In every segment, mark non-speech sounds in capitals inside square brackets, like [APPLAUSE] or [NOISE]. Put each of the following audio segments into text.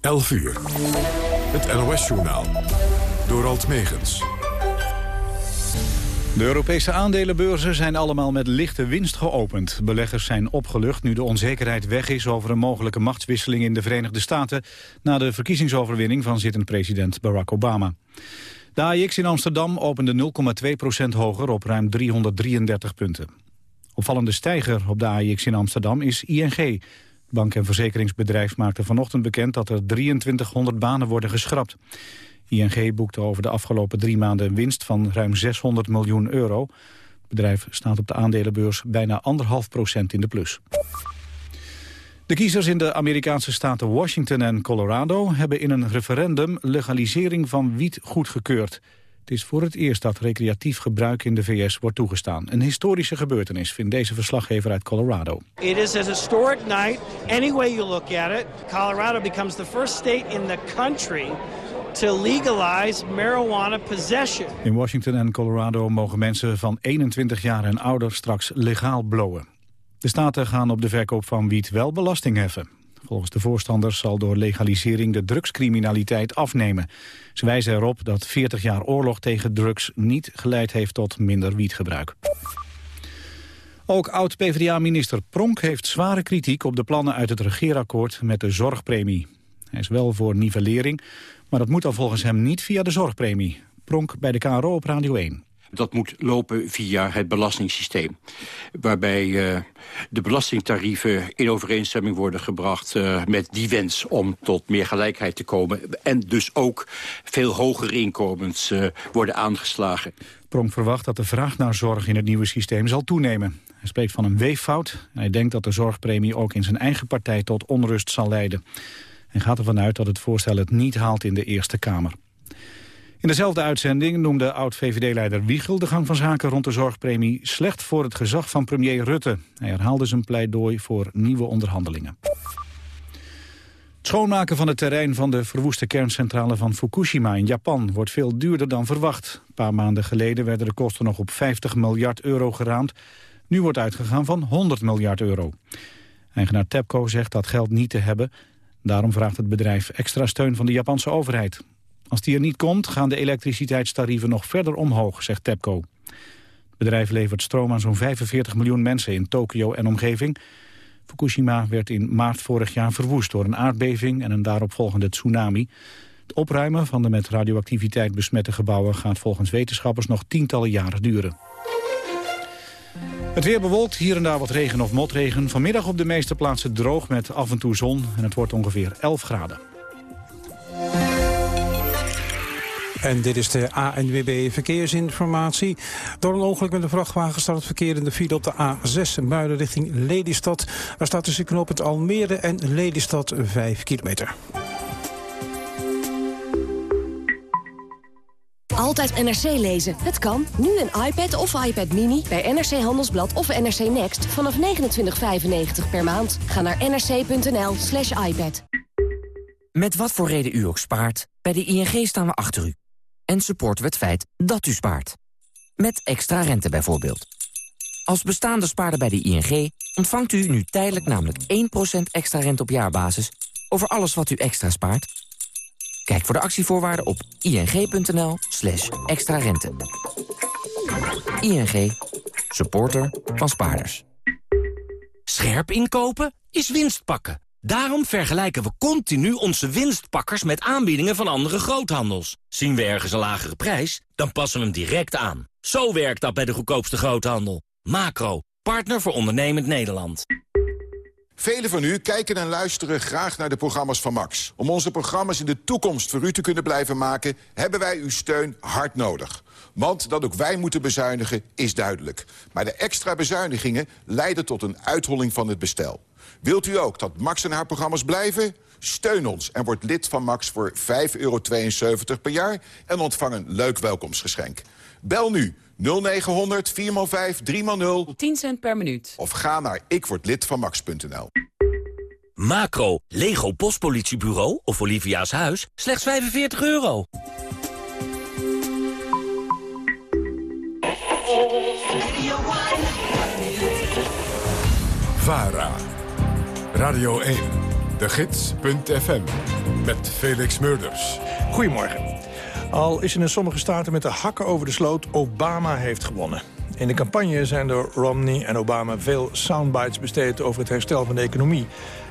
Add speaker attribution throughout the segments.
Speaker 1: 11 uur. Het NOS-journaal. Door Alt Megens.
Speaker 2: De Europese aandelenbeurzen zijn allemaal met lichte winst geopend. Beleggers zijn opgelucht nu de onzekerheid weg is over een mogelijke machtswisseling in de Verenigde Staten na de verkiezingsoverwinning van zittend president Barack Obama. De AIX in Amsterdam opende 0,2% hoger op ruim 333 punten. Opvallende stijger op de AIX in Amsterdam is ING. Bank- en verzekeringsbedrijf maakte vanochtend bekend dat er 2300 banen worden geschrapt. ING boekte over de afgelopen drie maanden een winst van ruim 600 miljoen euro. Het bedrijf staat op de aandelenbeurs bijna anderhalf procent in de plus. De kiezers in de Amerikaanse staten Washington en Colorado... hebben in een referendum legalisering van wiet goedgekeurd. Het is voor het eerst dat recreatief gebruik in de VS wordt toegestaan. Een historische gebeurtenis, vindt deze verslaggever uit Colorado.
Speaker 3: It is a historic night, any way you look at it. Colorado becomes the first state in the country to legalize marijuana possession.
Speaker 2: In Washington en Colorado mogen mensen van 21 jaar en ouder straks legaal blowen. De staten gaan op de verkoop van wiet wel belasting heffen. Volgens de voorstanders zal door legalisering de drugscriminaliteit afnemen. Ze wijzen erop dat 40 jaar oorlog tegen drugs niet geleid heeft tot minder wietgebruik. Ook oud-PVDA-minister Pronk heeft zware kritiek op de plannen uit het regeerakkoord met de zorgpremie. Hij is wel voor nivellering, maar dat moet dan volgens hem niet via de zorgpremie. Pronk bij de KRO op Radio 1.
Speaker 4: Dat moet lopen via het belastingssysteem. Waarbij uh, de belastingtarieven in overeenstemming worden gebracht... Uh, met die wens om tot meer gelijkheid te komen. En dus ook veel hogere inkomens uh, worden aangeslagen.
Speaker 2: Pronk verwacht dat de vraag naar zorg in het nieuwe systeem zal toenemen. Hij spreekt van een weeffout. Hij denkt dat de zorgpremie ook in zijn eigen partij tot onrust zal leiden. Hij gaat ervan uit dat het voorstel het niet haalt in de Eerste Kamer. In dezelfde uitzending noemde oud-VVD-leider Wiegel de gang van zaken rond de zorgpremie slecht voor het gezag van premier Rutte. Hij herhaalde zijn pleidooi voor nieuwe onderhandelingen. Het schoonmaken van het terrein van de verwoeste kerncentrale van Fukushima in Japan wordt veel duurder dan verwacht. Een paar maanden geleden werden de kosten nog op 50 miljard euro geraamd. Nu wordt uitgegaan van 100 miljard euro. Eigenaar TEPCO zegt dat geld niet te hebben. Daarom vraagt het bedrijf extra steun van de Japanse overheid. Als die er niet komt, gaan de elektriciteitstarieven nog verder omhoog, zegt TEPCO. Het bedrijf levert stroom aan zo'n 45 miljoen mensen in Tokio en omgeving. Fukushima werd in maart vorig jaar verwoest door een aardbeving en een daaropvolgende tsunami. Het opruimen van de met radioactiviteit besmette gebouwen gaat volgens wetenschappers nog tientallen jaren duren. Het weer bewolkt, hier en daar wat regen of motregen. Vanmiddag op de meeste plaatsen droog met af en toe zon en het wordt ongeveer 11 graden.
Speaker 5: En dit is de ANWB Verkeersinformatie. Door een ongeluk met een vrachtwagen staat het verkeer in de file op de A6 Muiden richting Lelystad. Daar staat tussen knooppunt Almere en Lelystad 5 kilometer.
Speaker 6: Altijd NRC lezen. Het kan. Nu een iPad of iPad Mini bij NRC Handelsblad of NRC Next vanaf 29,95 per maand. Ga naar nrc.nl slash iPad.
Speaker 7: Met wat voor reden u ook spaart, bij de ING staan we achter u. En supporten we het feit dat u spaart. Met extra rente bijvoorbeeld. Als bestaande spaarder bij de ING ontvangt u nu tijdelijk namelijk 1% extra rente op jaarbasis over alles wat u extra spaart. Kijk voor de actievoorwaarden op ing.nl slash extra rente. ING, supporter van spaarders.
Speaker 8: Scherp inkopen is winst pakken. Daarom vergelijken we continu onze winstpakkers met aanbiedingen van andere groothandels. Zien we ergens een lagere prijs, dan passen we hem direct aan. Zo werkt dat bij de goedkoopste groothandel. Macro, partner voor ondernemend Nederland.
Speaker 9: Velen van u kijken en luisteren graag naar de programma's van Max. Om onze programma's in de toekomst voor u te kunnen blijven maken... hebben wij uw steun hard nodig. Want dat ook wij moeten bezuinigen is duidelijk. Maar de extra bezuinigingen leiden tot een uitholling van het bestel. Wilt u ook dat Max en haar programma's blijven? Steun ons en word lid van Max voor 5,72 euro per jaar... en ontvang een leuk welkomstgeschenk. Bel nu 0900 4x5 3x0
Speaker 10: 10 cent per minuut.
Speaker 9: Of ga naar ikwordlidvanmax.nl.
Speaker 8: Macro, Lego Postpolitiebureau of Olivia's Huis, slechts 45 euro.
Speaker 1: VARA. Radio 1, de gids.fm, met Felix Murders.
Speaker 10: Goedemorgen. Al is in sommige staten met de hakken over de sloot... Obama heeft gewonnen. In de campagne zijn door Romney en Obama veel soundbites besteed... over het herstel van de economie.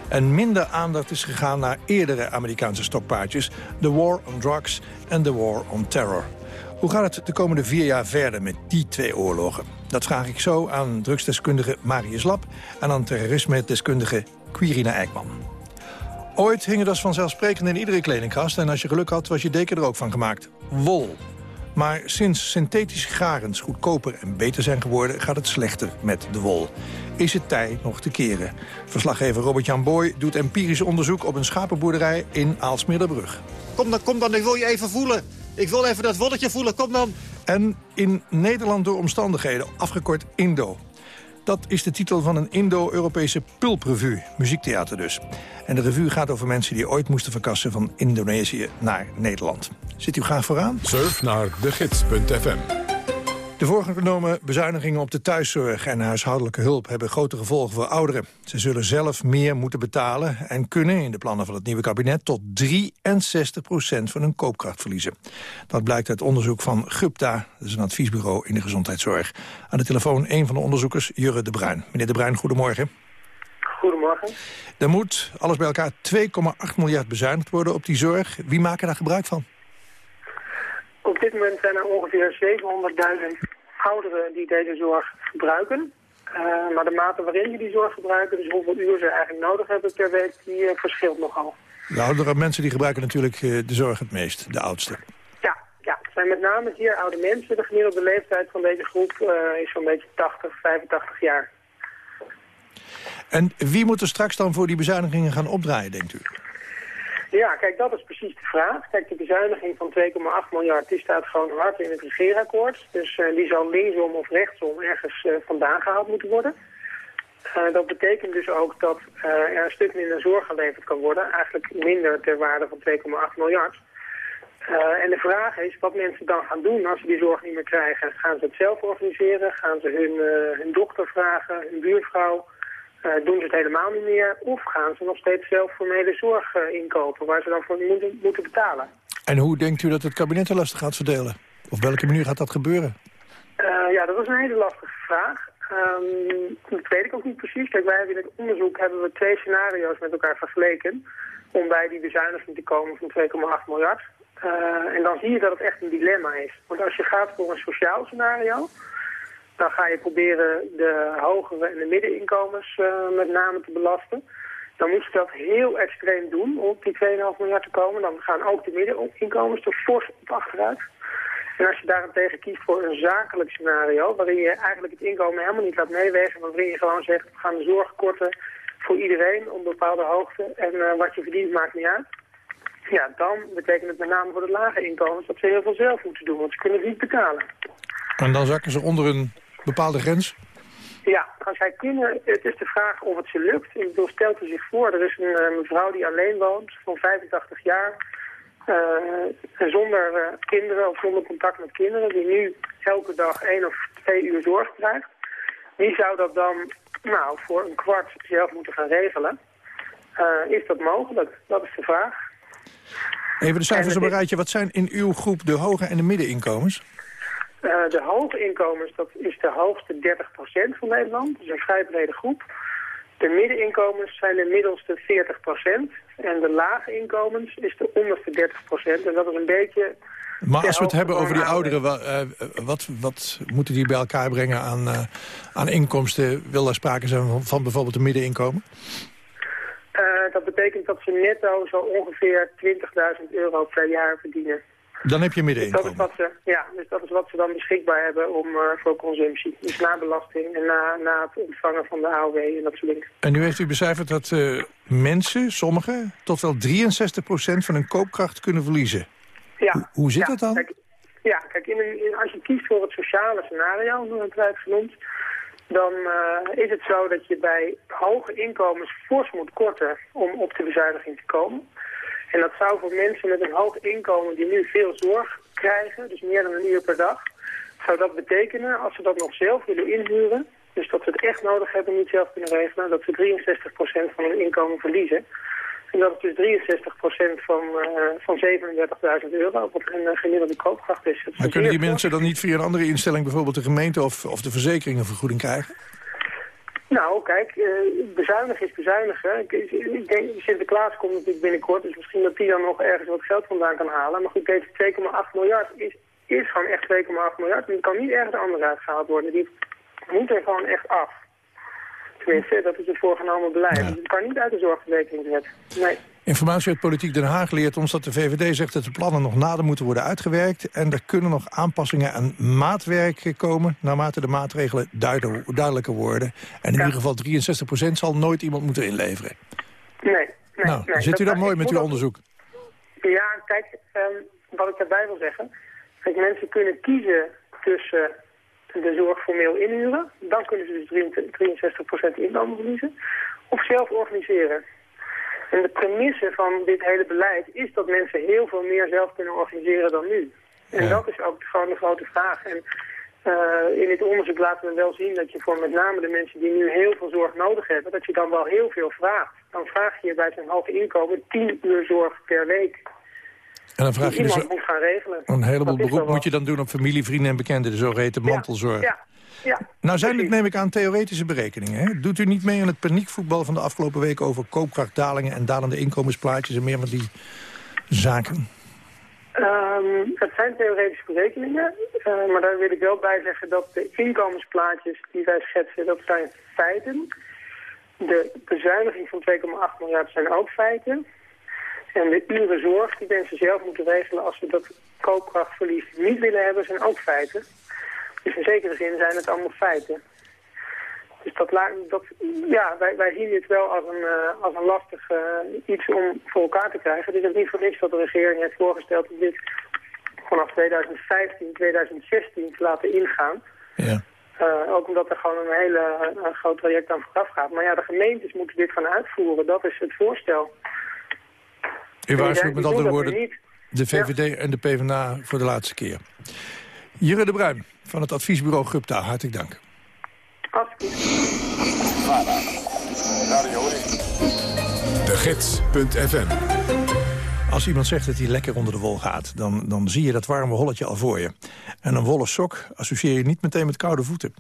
Speaker 10: En minder aandacht is gegaan naar eerdere Amerikaanse stokpaardjes... The War on Drugs en The War on Terror. Hoe gaat het de komende vier jaar verder met die twee oorlogen? Dat vraag ik zo aan drugsdeskundige Marius Lab... en aan terrorisme-deskundige Quirina Eijkman. Ooit hing het als vanzelfsprekend in iedere kledingkast... en als je geluk had, was je deken er ook van gemaakt. Wol. Maar sinds synthetische garens goedkoper en beter zijn geworden... gaat het slechter met de wol. Is het tijd nog te keren? Verslaggever Robert-Jan Boy doet empirisch onderzoek... op een schapenboerderij in Aalsmiddelbrug.
Speaker 11: Kom dan, kom dan, ik wil je even voelen. Ik wil even dat wolletje voelen, kom dan.
Speaker 10: En in Nederland door omstandigheden, afgekort Indo. Dat is de titel van een Indo-Europese pulprevue, muziektheater dus. En de revue gaat over mensen die ooit moesten verkassen van Indonesië naar Nederland. Zit u graag vooraan?
Speaker 1: Surf naar degids.fm.
Speaker 10: De voorgenomen bezuinigingen op de thuiszorg en huishoudelijke hulp hebben grote gevolgen voor ouderen. Ze zullen zelf meer moeten betalen en kunnen in de plannen van het nieuwe kabinet tot 63 procent van hun koopkracht verliezen. Dat blijkt uit onderzoek van GUPTA, dat is een adviesbureau in de gezondheidszorg. Aan de telefoon een van de onderzoekers, Jurre de Bruin. Meneer de Bruin, goedemorgen.
Speaker 12: Goedemorgen.
Speaker 10: Er moet alles bij elkaar 2,8 miljard bezuinigd worden op die zorg. Wie maken daar gebruik van?
Speaker 12: Op dit moment zijn er ongeveer 700.000 ouderen die deze zorg gebruiken. Uh, maar de mate waarin ze die zorg gebruiken, dus hoeveel uur ze eigenlijk nodig hebben per week, die uh, verschilt nogal.
Speaker 10: De oudere mensen die gebruiken natuurlijk uh, de zorg het meest, de oudste.
Speaker 12: Ja, ja, het zijn met name hier oude mensen. De gemiddelde leeftijd van deze groep is zo'n beetje 80, 85 jaar.
Speaker 10: En wie moet er straks dan voor die bezuinigingen gaan opdraaien, denkt u?
Speaker 12: Ja, kijk, dat is precies de vraag. Kijk, de bezuiniging van 2,8 miljard, die staat gewoon hard in het regeerakkoord. Dus uh, die zal linksom of rechtsom ergens uh, vandaan gehaald moeten worden. Uh, dat betekent dus ook dat er een stuk minder zorg geleverd kan worden. Eigenlijk minder ter waarde van 2,8 miljard. en de vraag is wat mensen dan gaan doen als ze die zorg niet meer krijgen. Gaan ze het zelf organiseren? Gaan ze hun, hun dochter vragen, hun buurvrouw... Uh, doen ze het helemaal niet meer of gaan ze nog steeds zelf formele zorg uh, inkopen waar ze dan voor moeten, moeten betalen.
Speaker 10: En hoe denkt u dat het kabinet de lasten gaat verdelen? Of welke manier gaat dat gebeuren?
Speaker 12: Uh, ja, dat is een hele lastige vraag. Um, dat weet ik ook niet precies. Kijk, wij hebben in het onderzoek hebben we twee scenario's met elkaar vergeleken om bij die bezuiniging te komen van 2,8 miljard. en dan zie je dat het echt een dilemma is. Want als je gaat voor een sociaal scenario, dan ga je proberen de hogere en de middeninkomens uh, met name te belasten. Dan moet je dat heel extreem doen om op die 2,5 miljard te komen. Dan gaan ook de middeninkomens er fors op achteruit. En als je daarentegen kiest voor een zakelijk scenario... waarin je eigenlijk het inkomen helemaal niet laat meewegen... maar waarin je gewoon zegt, we gaan de zorg korten voor iedereen op bepaalde hoogte... en uh, wat je verdient maakt niet uit. Ja, dan betekent het met name voor de lage inkomens... dat ze heel veel zelf moeten doen, want ze kunnen het niet betalen.
Speaker 10: En dan zakken ze onder een bepaalde grens?
Speaker 12: Ja, als zij kunnen, het is de vraag of het ze lukt. Ik bedoel, stelt u zich voor, er is een uh, mevrouw die alleen woont, van 85 jaar, uh, zonder uh, kinderen of zonder contact met kinderen, die nu elke dag één of twee uur zorg krijgt. Wie zou dat dan nou, voor een kwart zelf moeten gaan regelen? is dat mogelijk? Dat is de vraag.
Speaker 10: Even de cijfers op een rijtje. Wat zijn in uw groep de hoge en de middeninkomens?
Speaker 12: Uh, de hoge inkomens, dat is de hoogste 30% van Nederland. Dat is een vrij brede groep. De middeninkomens zijn de middelste 40%. En de lage inkomens is de onderste 30%. En dat is een beetje...
Speaker 10: Maar als we het hebben over die ouderen, uh, wat, wat moeten die bij elkaar brengen aan, uh, aan inkomsten? Wil er sprake zijn van, van bijvoorbeeld een middeninkomen?
Speaker 12: dat betekent dat ze netto zo ongeveer 20.000 euro per jaar verdienen.
Speaker 10: Dan heb je middeninkomen.
Speaker 12: Dat is wat ze, ja, dus dat is wat ze dan beschikbaar hebben om, uh, voor consumptie. Dus na belasting en na, na het ontvangen van de AOW en dat soort dingen.
Speaker 10: En nu heeft u becijferd dat uh, mensen, sommigen, tot wel 63% van hun koopkracht kunnen verliezen.
Speaker 12: Ja.
Speaker 10: Hoe, hoe zit
Speaker 12: ja,
Speaker 10: dat dan?
Speaker 12: Kijk, ja, kijk, in als je kiest voor het sociale scenario, hoe het werd genoemd... dan uh, is het zo dat je bij hoge inkomens fors moet korten om op de bezuiniging te komen... En dat zou voor mensen met een hoog inkomen die nu veel zorg krijgen, dus meer dan een uur per dag, zou dat betekenen, als ze dat nog zelf willen inhuren, dus dat ze het echt nodig hebben, niet zelf kunnen regelen, dat ze 63% van hun inkomen verliezen. En dat is dus 63% van, uh, van 37.000 euro, wat een gemiddelde koopkracht is. is
Speaker 10: maar kunnen die mensen dan niet via een andere instelling, bijvoorbeeld de gemeente of, of de verzekering, een vergoeding krijgen?
Speaker 12: Nou, kijk, uh, bezuinigen is bezuinigen. Ik, ik, denk, Sinterklaas komt natuurlijk binnenkort, dus misschien dat die dan nog ergens wat geld vandaan kan halen. Maar goed, deze 2,8 miljard is, is gewoon echt 2,8 miljard. Die kan niet ergens anders uitgehaald worden. Die moet er gewoon echt af. Tenminste, dat is het voorgenomen beleid. Dus het kan niet uit de zorgverzekering zetten. Nee.
Speaker 10: Informatie uit Politiek Den Haag leert ons dat de VVD zegt dat de plannen nog nader moeten worden uitgewerkt. En er kunnen nog aanpassingen aan maatwerk komen naarmate de maatregelen duidelijker worden. En in ieder geval 63% zal nooit iemand moeten inleveren.
Speaker 12: Nee, nee.
Speaker 10: Nou,
Speaker 12: nee.
Speaker 10: zit u dan mooi met uw onderzoek?
Speaker 12: Ja, kijk, um, wat ik daarbij wil zeggen. Kijk, mensen kunnen kiezen tussen de zorg formeel inhuren. Dan kunnen ze dus 63% inkomen verliezen. Of zelf organiseren. En de premisse van dit hele beleid is dat mensen heel veel meer zelf kunnen organiseren dan nu. En dat is ook gewoon de grote vraag. En uh, in dit onderzoek laten we wel zien dat je voor met name de mensen die nu heel veel zorg nodig hebben, dat je dan wel heel veel vraagt. Dan vraag je bij zo'n hoog inkomen 10 uur zorg per week.
Speaker 10: En dan vraag je
Speaker 12: dus
Speaker 10: dus
Speaker 12: moet gaan regelen.
Speaker 10: een heleboel beroep moet je dan doen op familie, vrienden en bekenden, de zogeheten mantelzorg.
Speaker 12: Ja, ja.
Speaker 10: Nou zijn het, neem ik aan, theoretische berekeningen. Hè? Doet u niet mee aan het paniekvoetbal van de afgelopen week... over koopkrachtdalingen en dalende inkomensplaatjes en meer van die zaken?
Speaker 12: Um, het zijn theoretische berekeningen, uh, maar daar wil ik wel bij zeggen dat de inkomensplaatjes die wij schetsen, dat zijn feiten. De bezuiniging van 2,8 miljard zijn ook feiten. En de uren zorg die mensen zelf moeten regelen als ze dat koopkrachtverlies niet willen hebben, zijn ook feiten. Dus in zekere zin zijn het allemaal feiten. Dus dat, dat, ja, wij, wij zien dit wel als een, uh, als een lastig uh, iets om voor elkaar te krijgen. Het is ook niet voor niks dat de regering heeft voorgesteld om dit vanaf 2015, 2016 te laten ingaan.
Speaker 10: Ja.
Speaker 12: Uh, ook omdat er gewoon een hele een groot traject aan vooraf gaat. Maar ja, de gemeentes moeten dit gaan uitvoeren. Dat is het voorstel.
Speaker 10: U waarschuwt met andere woorden de VVD en de PvdA voor de laatste keer. Jure de Bruin van het adviesbureau Gupta, hartelijk dank.
Speaker 1: De Gids.fm
Speaker 10: als iemand zegt dat hij lekker onder de wol gaat... Dan, dan zie je dat warme holletje al voor je. En een wollen sok associeer je niet meteen met koude voeten.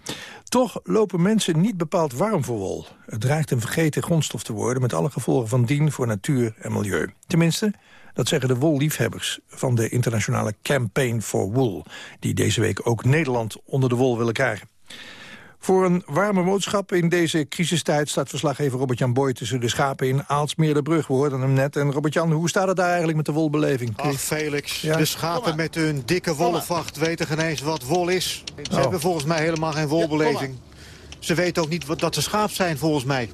Speaker 10: Toch lopen mensen niet bepaald warm voor wol. Het dreigt een vergeten grondstof te worden... met alle gevolgen van dien voor natuur en milieu. Tenminste, dat zeggen de wolliefhebbers van de internationale Campaign for Wool... die deze week ook Nederland onder de wol willen krijgen. Voor een warme boodschap in deze crisistijd staat verslaggever Robert-Jan Boy tussen de schapen in Aalsmeerderbrug. We hoorden hem net. En Robert-Jan, hoe staat het daar eigenlijk met de wolbeleving?
Speaker 11: Ach Felix, de schapen met hun dikke wollenvacht weten geen eens wat wol is. Ze
Speaker 10: Oh.
Speaker 11: hebben volgens mij helemaal geen wolbeleving. Ze weten ook niet wat, dat ze schaap zijn volgens mij.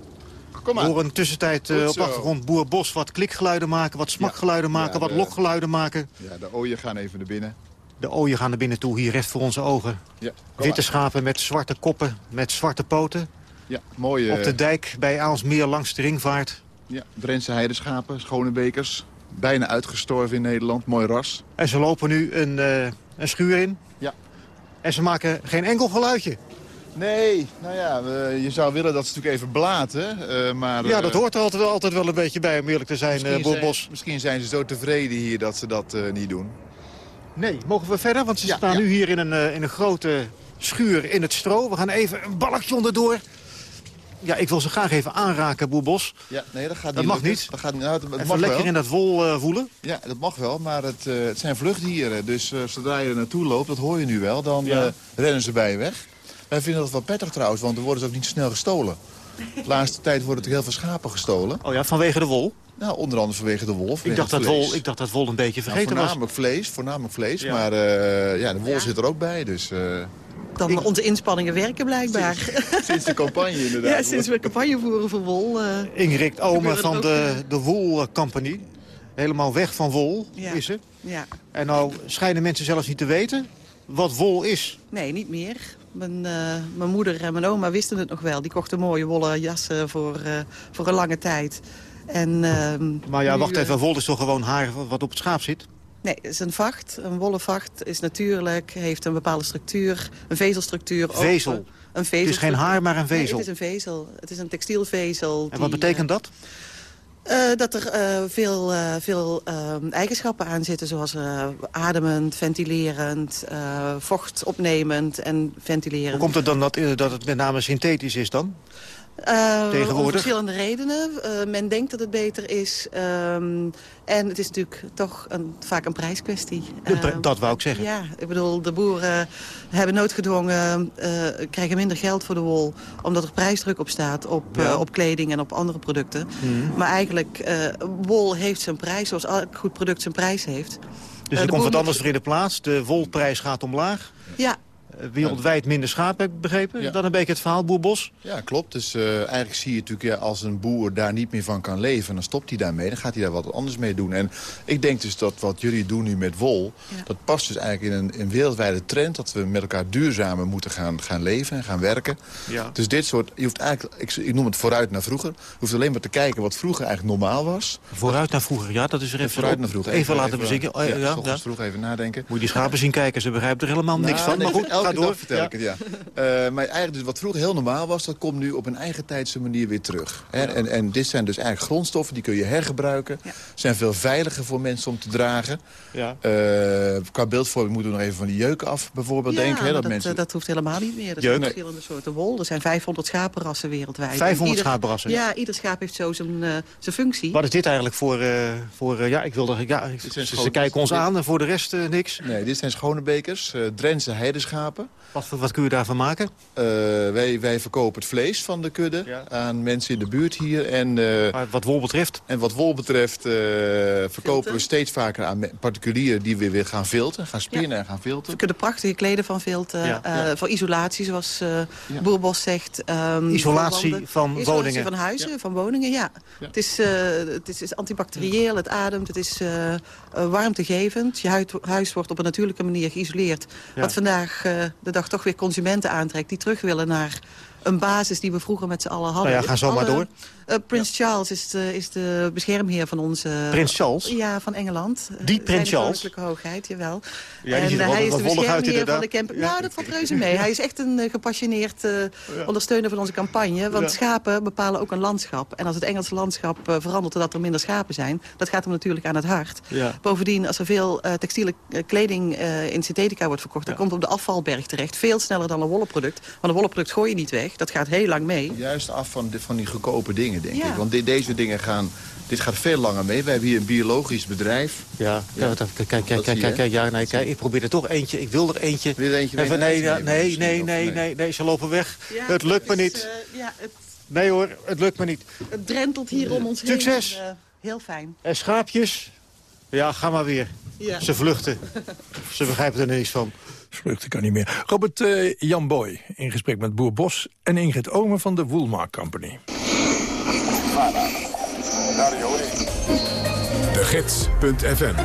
Speaker 13: Kom
Speaker 11: We
Speaker 13: maar.
Speaker 11: horen tussentijd eh, op achtergrond Boer Bos wat klikgeluiden maken, wat smakgeluiden maken,
Speaker 13: Ja,
Speaker 11: wat
Speaker 13: de-
Speaker 11: lokgeluiden maken.
Speaker 13: Ja, de ooien gaan even naar binnen.
Speaker 11: De ooien gaan naar binnen toe, hier recht voor onze ogen.
Speaker 13: Ja,
Speaker 11: Witte schapen met zwarte koppen, met zwarte poten.
Speaker 13: Ja, mooie
Speaker 11: Op de dijk bij Aalsmeer langs de ringvaart.
Speaker 13: ja, Drentse heideschapen, schone bekers. Bijna uitgestorven in Nederland, mooi ras.
Speaker 11: En ze lopen nu een, eh, een schuur in.
Speaker 13: Ja.
Speaker 11: En ze maken geen enkel geluidje.
Speaker 13: Nee, nou ja, je zou willen dat ze natuurlijk even blaten. eh, maar,
Speaker 11: Ja,
Speaker 13: eh,
Speaker 11: dat hoort er altijd, altijd wel een beetje bij, om eerlijk te zijn,
Speaker 13: misschien
Speaker 11: eh
Speaker 13: zijn-. Misschien zijn ze zo tevreden hier dat ze dat eh, niet doen.
Speaker 11: Nee, mogen we verder? Want ze
Speaker 13: Ja,
Speaker 11: staan
Speaker 13: ja.
Speaker 11: nu hier in een, eh, in een grote schuur in het stro. We gaan even een balkje onderdoor. Ja, ik wil ze graag even aanraken, Boer Bos.
Speaker 13: Ja, nee, dat gaat
Speaker 11: Dat
Speaker 13: niet
Speaker 11: mag
Speaker 13: lukken.
Speaker 11: niet.
Speaker 13: Dat gaat, nou, het, het
Speaker 11: Even
Speaker 13: mag
Speaker 11: lekker
Speaker 13: wel.
Speaker 11: in dat wol eh, voelen.
Speaker 13: Ja, dat mag wel, maar het, eh, het zijn vluchtdieren. Dus zodra je er naartoe loopt, dat hoor je nu wel, dan
Speaker 11: Ja.
Speaker 13: rennen ze bij je weg. Wij vinden dat wel prettig trouwens, want dan worden ze ook niet zo snel gestolen. De laatste tijd worden er heel veel schapen gestolen.
Speaker 11: Oh ja, vanwege de wol?
Speaker 13: Nou, onder andere vanwege de wolf.
Speaker 11: Ik dacht, dat wol, ik dacht dat wol een beetje
Speaker 13: Nou,
Speaker 11: vergeten was.
Speaker 13: voornamelijk vlees, voornamelijk vlees.
Speaker 11: Ja.
Speaker 13: Maar eh, ja, de wol zit er ook bij, dus... eh,
Speaker 14: Dan onze inspanningen werken blijkbaar.
Speaker 13: sinds de campagne [LAUGHS] inderdaad.
Speaker 14: Ja, sinds we campagne voeren voor wol. eh,
Speaker 11: Ingrid Ome van de, de Wol Company. Helemaal weg van wol
Speaker 14: Ja.
Speaker 11: is ze.
Speaker 14: ja.
Speaker 11: En nou schijnen mensen zelfs niet te weten wat wol is.
Speaker 14: Nee, niet meer. Mijn, eh, mijn moeder en mijn oma wisten het nog wel. Die kochten mooie wollen jassen voor, eh, voor een lange tijd. En, ehm,
Speaker 11: Maar ja, wacht
Speaker 14: eh,
Speaker 11: even, wol is toch gewoon haar wat op het schaap zit?
Speaker 14: Nee, het is een vacht. Een wollen vacht is natuurlijk, heeft een bepaalde structuur, een vezelstructuur. ook.
Speaker 11: Vezel?
Speaker 14: Een vezel.
Speaker 11: Het is geen haar, maar een
Speaker 14: Nee,
Speaker 11: vezel.
Speaker 14: het is een vezel. Het is een textielvezel.
Speaker 11: En wat
Speaker 14: die,
Speaker 11: betekent dat?
Speaker 14: eh, Uh, dat er uh, veel, uh, veel eigenschappen aan zitten, zoals ademend, ventilerend, vochtopnemend en ventilerend.
Speaker 11: Hoe komt het dan dat, dat het met name synthetisch is dan?
Speaker 14: Uh, Tegenwoordig? Om verschillende redenen. Uh, men denkt dat het beter is. Um, en het is natuurlijk toch een, vaak een prijskwestie.
Speaker 11: Uh, dat wou ik zeggen.
Speaker 14: Ja, ik bedoel, de boeren hebben noodgedwongen... krijgen minder geld voor de wol... omdat er prijsdruk op staat op, ja. op kleding en op andere producten. Mm. Maar eigenlijk, wol heeft zijn prijs, zoals elk goed product zijn prijs heeft.
Speaker 11: Dus er komt wat anders voor in de plaats. De wolprijs gaat omlaag.
Speaker 14: Ja,
Speaker 11: eh, wereldwijd minder schaap, heb ik begrepen. Ja. Dan een beetje het verhaal, boerbos.
Speaker 13: Ja, klopt. Dus uh, eigenlijk zie je natuurlijk, ja, als een boer daar niet meer van kan leven... dan stopt hij daarmee, dan gaat hij daar wat anders mee doen. En ik denk dus dat wat jullie doen nu met wol... Ja. dat past dus eigenlijk in een, een, wereldwijde trend... dat we met elkaar duurzamer moeten gaan, gaan leven en gaan werken. Ja. Dus dit soort, je hoeft eigenlijk, ik, ik, noem het vooruit naar vroeger. Je hoeft alleen maar te kijken wat vroeger eigenlijk normaal was.
Speaker 11: Vooruit naar vroeger, ja, dat is er even
Speaker 13: Vooruit naar vroeger.
Speaker 11: Even, laten bezinken. Oh, ja,
Speaker 13: ja, ja. vroeg even nadenken.
Speaker 11: Moet je die schapen zien kijken, ze begrijpen er helemaal niks nou, van. Maar goed,
Speaker 13: ga door. vertel ik het, ja. Uh, maar eigenlijk dus wat vroeger heel normaal was... dat komt nu op een eigen tijdse manier weer terug. Hè? En, en dit zijn dus eigenlijk grondstoffen, die kun je hergebruiken. Ja. Zijn veel veiliger voor mensen om te dragen. Ja. Uh, qua beeldvorming moeten we nog even van die jeuken af, bijvoorbeeld, denken. Hè?
Speaker 14: Dat, dat,
Speaker 13: mensen...
Speaker 14: dat hoeft helemaal niet meer. Er zijn verschillende soorten wol. Er zijn 500 schapenrassen wereldwijd.
Speaker 11: 500 schapenrassen?
Speaker 14: Ja, ieder schaap heeft zo zijn, uh, zijn functie.
Speaker 11: Wat is dit eigenlijk voor... voor ja, ik wilde... Ja, ze, ze kijken ons aan en voor de rest niks.
Speaker 13: Nee, dit zijn schone bekers. Drentse
Speaker 11: Wat, wat kun je daarvan maken?
Speaker 13: Uh, wij, wij verkopen het vlees van de kudde ja. aan mensen in de buurt hier. En, uh,
Speaker 11: maar wat wol betreft?
Speaker 13: En wat wol betreft uh, verkopen we steeds vaker aan particulieren... die weer, weer gaan vilten, gaan spinnen ja. en gaan vilten.
Speaker 14: We kunnen prachtige kleden van vilten. Ja. Voor isolatie, zoals Boerbos zegt.
Speaker 11: Um, isolatie van
Speaker 14: isolatie
Speaker 11: woningen?
Speaker 14: van huizen, van woningen, ja. Het, is, het is, is antibacterieel, het ademt, het is warmtegevend. Je huis wordt op een natuurlijke manier geïsoleerd. Wat vandaag de dag toch weer consumenten aantrekt... die terug willen naar een basis die we vroeger met z'n allen hadden.
Speaker 11: Nou ja, ga zo maar door.
Speaker 14: Uh, Prins ja. Charles is de, is de beschermheer van onze...
Speaker 11: Prins Charles?
Speaker 14: Ja, van Engeland.
Speaker 11: Die Prins Charles?
Speaker 14: Zijn hoogheid, jawel.
Speaker 11: Ja, en uh, hij is de beschermheer van de camper.
Speaker 14: Ja. Nou, dat valt reuze mee. hij is echt een uh, gepassioneerd ja. ondersteuner van onze campagne. Want schapen bepalen ook een landschap. En als het Engelse landschap verandert doordat er minder schapen zijn... dat gaat hem natuurlijk aan het hart. Bovendien, als er veel textiele kleding in synthetica wordt verkocht... dan komt het op de afvalberg terecht. Veel sneller dan een wollenproduct. Want een wollenproduct gooi je niet weg. Dat gaat heel lang mee.
Speaker 13: Juist af van, de, van die goedkope dingen, denk ja. ik. Want de, deze dingen gaan... Dit gaat veel langer mee. We hebben hier een biologisch bedrijf.
Speaker 11: Ja, ja. kijk, kijk, kijk, kijk, kijk, ja, nee, kijk, ik probeer er toch eentje. Ik wil er eentje.
Speaker 13: Wil er eentje
Speaker 11: Even, nee, nee, nee, nee, nee, nee, nee, ze lopen weg. Ja, het lukt me niet. Uh, ja, het... Nee hoor, het lukt me niet.
Speaker 14: Het drentelt hier om ons
Speaker 11: Succes. heen.
Speaker 14: Succes. Uh, heel fijn.
Speaker 11: En schaapjes? Ja, ga maar weer. Ja. Ze vluchten. ze begrijpen er niks van.
Speaker 10: Vluchten kan niet meer. Robert uh, Jan Boy in gesprek met Boer Bos en Ingrid Omen van de Woolmark Company.
Speaker 1: De Gids.fm